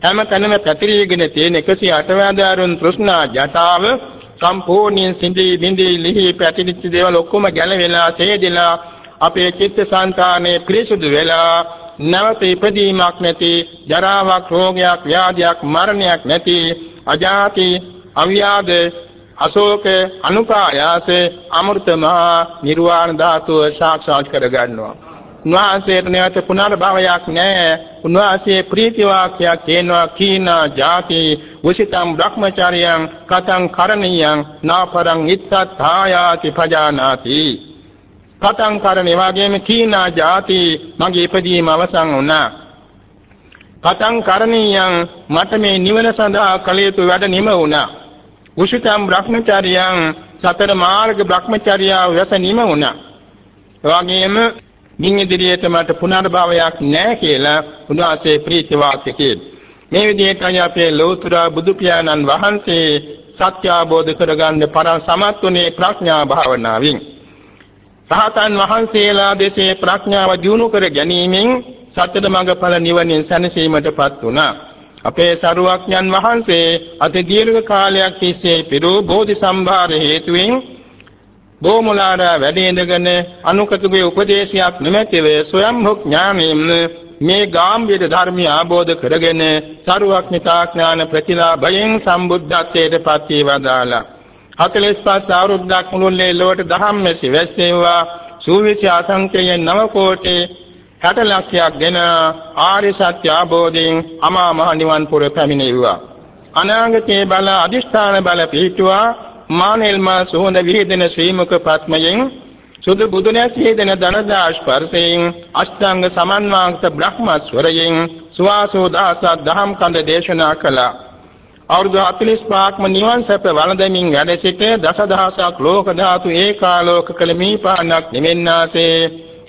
හැම තැනම පැතිරීගෙන තියෙන 108 වදාරුන් තෘෂ්ණා ජටාව සම්පූර්ණයෙන් සිඳී බිඳී ලිහි පැතිරිච්ච දේවල් ඔක්කොම ගැලවිලා සේදලා අපේ චිත්තසංතානයේ පිරිසුදු වෙලා නැවත ඉපදීමක් නැති ජරාවක් රෝගයක් ව්‍යාධියක් මරණයක් නැති අජාති අව්‍යාද අශෝක අනුපායාස අමෘත මහා නිර්වාණ ධාතුව සාක්ෂාත් කරගන්නවා. උන්වහන්සේට නැවත පුනර්භවයක් නැහැ. උන්වහන්සේ ප්‍රීති වාක්‍යයක් කියනවා කීනා ජාති උසිතම් බ්‍රහ්මචාරියං කතං කරණීයං නාපරං ඉත්තත්ථායාති පජානාති. කතං කරණේ වගේම කීනා ජාති මගේ ඉපදීම අවසන් වුණා. කතං කරණීයං මට මේ නිවන සඳහා කළ යුතු වැඩ නිම වුණා. උසිතම් බ්‍රහ්මචාරියං සතර මාර්ග බ්‍රහ්මචාරියාව වැස නිම වුණා. එවාගෙම මින් ඉදිරියට මට පුනර්භවයක් නැහැ කියලා උන්වහන්සේ ප්‍රීති වාක්‍ය කියනවා. මේ විදිහටයි අපේ ලෞතර බුදු පියාණන් වහන්සේ සත්‍ය අවබෝධ කරගන්න පරම සමත්ුනේ ප්‍රඥා භාවනාවෙන්. රහතන් වහන්සේලා දෙසේ ප්‍රඥාව දියුණු කර ගැනීමෙන් සත්‍ය මඟඵල නිවනින් සැනසීමටපත් වුණා. අපේ සරුවක්ඥන් වහන්සේ අති දීර්ඝ කාලයක් තිස්සේ පිරූ බෝධි සම්භාර හේතුවෙන් බොමුලාර වැඩ ඉඳගෙන අනුකතුගේ උපදේශයක් නොමැතිව ස්වයම්භුක් ඥානයෙන් මේ ගාම්භීර ධර්මය ආબોධ කරගෙන සරුවක්ඥතා ඥාන ප්‍රතිලාභයෙන් සම්බුද්ධත්වයට පත් වේවදාලා 45 අවුරුද්දක් මුළුල්ලේ ලොවට ධම්මසි වැස්සේවා සූවිසි අසංඛ්‍යයෙන් 9 කෝටි 60 ලක්ෂයක් දෙන ආර්ය සත්‍ය ආબોධයෙන් අමා මහ නිවන් පුර පැමිණෙව්වා. අනාගතයේ බල අදිෂ්ඨාන බල පිහිටුවා. මානෙල්මා සුහඳ විහිදෙන ශ්‍රීමුක පත්මයෙන් සුදු බුදුනැස් විහිදෙන දනදා ස්පර්ශයෙන් අෂ්ටාංග සමන්වාංගත බ්‍රහ්මස්වරයෙන් සුවාසෝ දහසක් දහම් කඳ දේශනා කළා. අවුරුදු 45ක්ම නිවන් සැප වළඳමින් වැඩ සිට දසදහසක් ලෝක ධාතු ඒකාලෝක කළ මීපානක් නිවෙන්නාසේ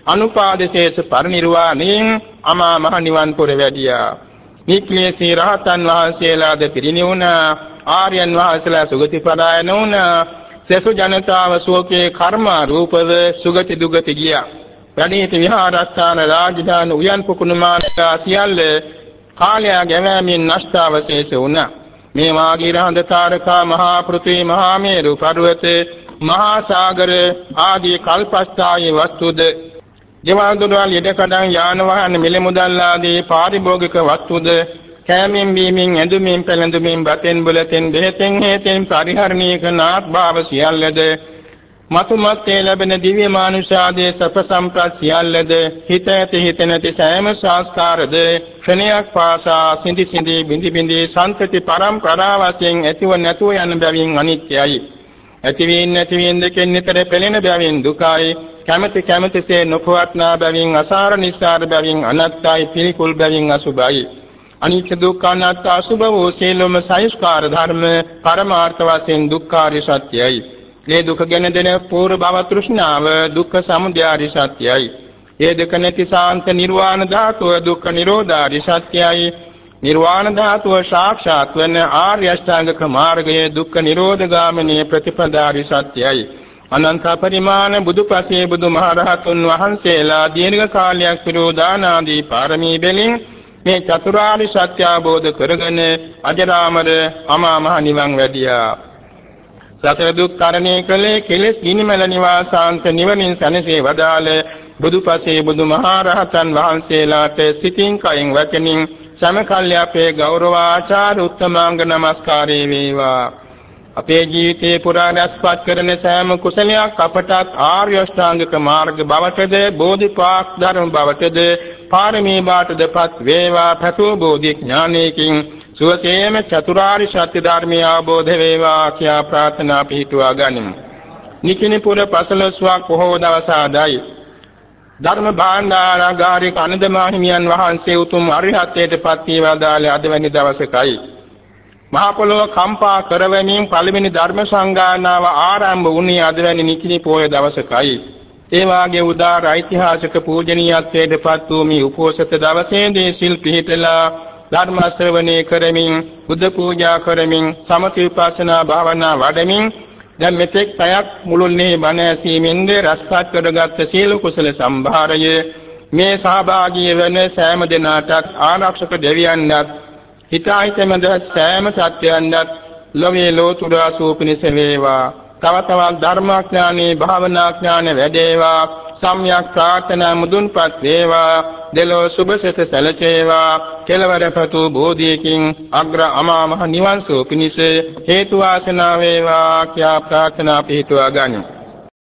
අනුපාදශේෂ පරිනිර්වාණයෙන් අමා මහ නිවන් පුර වැඩියා. නික්ලේශී රහතන් වහන්සේලාද පිරිනිවුණා ආර්යයන් වහන්සේලා සුගති පදායන වුණ සසු ජනතාව සෝකේ කර්ම රූපව සුගති දුගති ගියා. ප්‍රණීත විහාරස්ථාන රාජධාන උයන් පුකුණු මානකා සියල්ල කාලය ගැවෑමෙන් නෂ්ටාවශේෂ වුණා. මේ වාගී රහඳ තාරකා මහා පෘථිවි මහා මේරු පර්වත මහා සාගර ආදී කල්පස්ථායි වස්තුද? ජීවන දුරවල් යෙඩකඩම් යාන වාහන මිල මුදල් ආදී පාරිභෝගික වස්තුද? කෑමෙන් බීමෙන් ඇඳුමින් පැළඳුමින් බතෙන් බුලතෙන් දෙහෙතෙන් හේතෙන් පරිහරණය කරන ආත්භාව සියල්ලද මතුමත්යේ ලැබෙන දිව්‍ය මානුෂාදී සප සම්ප්‍රත් සියල්ලද හිත ඇති හිත නැති සෑම සංස්කාරද ක්ෂණයක් පාසා සිඳි සිඳි බිඳි බිඳි සංතති පරම්පරා වශයෙන් ඇතිව නැතුව යන බැවින් අනිත්‍යයි. ඇතිවීම නැතිවීම දෙකෙන් නිතර පෙළෙන බැවින් දුකයි. කැමැති කැමැතිසේ නොපවත්නා බැවින් අසාර නිස්සාර බැවින් අනත්තයි පිළිකුල් බැවින් අසුභයි අනිත්‍ය දුක්ඛ අනාත්ම අසුභ වූ සියලුම සංස්කාර ධර්ම පරමාර්ථ වශයෙන් දුක්ඛාරිය සත්‍යයි. මේ දුක ගැන දෙන පූර්ව භව තෘෂ්ණාව දුක්ඛ සමුදයාරිය සත්‍යයි. ඒ දෙක නැති සාන්ත නිර්වාණ ධාතුව දුක්ඛ නිරෝධාරිය සත්‍යයි. නිර්වාණ ධාතුව සාක්ෂාත් වන ආර්ය අෂ්ටාංගික මාර්ගයේ දුක්ඛ නිරෝධ ගාමිනී ප්‍රතිපදාරිය සත්‍යයි. අනන්ත පරිමාණ බුදුපසේ බුදුමහරහතුන් වහන්සේලා දීර්ඝ කාලයක් පිරූ දානාදී පාරමී බැලින් මේ චතුරාර්ය සත්‍ය අවබෝධ කරගෙන අජරාමර අමා මහ නිවන් වැඩියා. සතර දුක් තරණය කළේ කෙලෙස් ගිනිමෙල නිවාසාන්ත නිවනින් සැනසී වදාළ බුදුපසේ බුදුමහරහතන් වහන්සේලාට සිතින් කයින් වචනින් සමකල්ය අපේ ගෞරවාචාර උත්තමාංග නමස්කාරේ වේවා. අපේ ජීවිතේ පුරා රැස්පත් කරන සෑම කුසලයක් අපටත් ආර්ය අෂ්ටාංගික මාර්ග බවටද බෝධිපාක් ධර්ම බවටද පාරමී බාටදපත් වේවා පැතූ බෝධි ඥානයකින් සුවසේම චතුරාර්ය සත්‍ය ධර්මය අවබෝධ වේවා කියා ප්‍රාර්ථනා පිහිටුවා ගනිමු. නිකිනිපුර පසළොස්වක් පොහොව දවස ආදායි ධර්ම භාණ්ඩාරාගාරික අනදමා හිමියන් වහන්සේ උතුම් අරිහත්ත්වයට පත් වී වදාළ අද වැනි දවසකයි මහ පොළොව කම්පා කරවමින් පළවෙනි ධර්ම සංගායනාව ආරම්භ වුණේ අද වැනි නිකිණි පොය දවසකයි. ඒ වාගේ උදාර ඓතිහාසික පූජනීයත්වයට පත් වූ මේ උපෝසත දවසේදී සිල් පිහිටලා ධර්ම ශ්‍රවණය කරමින් බුද්ධ පූජා කරමින් සමථ විපස්සනා භාවනා වඩමින් දැන් මෙතෙක් පැයක් මුළුල්ලේ බණ ඇසීමෙන්ද රසපත් කරගත් සීල කුසල සම්භාරය මේ සහභාගී වන සෑම දිනාටත් ආරක්ෂක දෙවියන්වත් හිතායිතමද සෑම සත්‍යයන්වත් ලොවේ ලෝතුරා සූපිනිස වේවා. තව තවත් ධර්මාඥානේ භාවනාඥාන වැඩේවා සම්‍යක් ප්‍රාර්ථනා මුදුන්පත් වේවා දෙලෝ සුභසිත සැලසේවා කෙලවරපතු බෝධියකින් අග්‍ර අමා මහ නිවන් සුව පිණිස හේතු වාසනා වේවා කියා ප්‍රාර්ථනා පිහිටුවා ගනිමු.